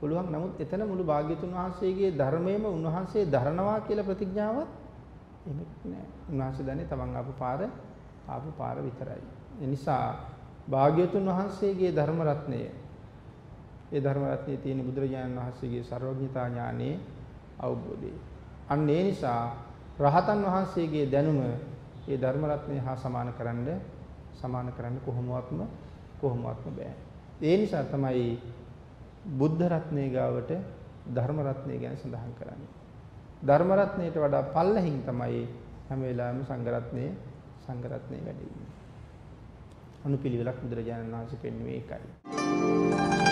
පුළුවන්. නමුත් එතන මුළු භාග්‍යතුන් වහන්සේගේ ධර්මයේම උන්වහන්සේ දරනවා කියලා ප්‍රතිඥාවක් එහෙම නෑ. උන්වහන්සේ දන්නේ තමන් ආපු පාර ආපු පාර විතරයි. ඒ නිසා භාග්‍යතුන් වහන්සේගේ ධර්ම රත්නය ඒ ධර්ම රත්නයේ තියෙන බුදුරජාණන් වහන්සේගේ ਸਰවඥතා ඥානයේ අවබෝධය. අන්න ඒ නිසා රහතන් වහන්සේගේ දැනුම ඒ ධර්ම රත්නය හා සමාන කරන්න සමාන කරන්න කොහොමවත්ම කොහොමවත්ම බෑ. ඒ නිසා තමයි බුද්ධ රත්නයේ ගාවට ධර්ම රත්නය ගැන සඳහන් කරන්නේ. ධර්ම රත්නයට වඩා පල්ලෙහින් තමයි හැම වෙලාවෙම සංඝ රත්නයේ සංඝ රත්නයේ වැඩි වෙන්නේ. අනුපිළිවෙලක් බුදුරජාණන් වහන්සේ පෙන්වුවේ ඒකයි.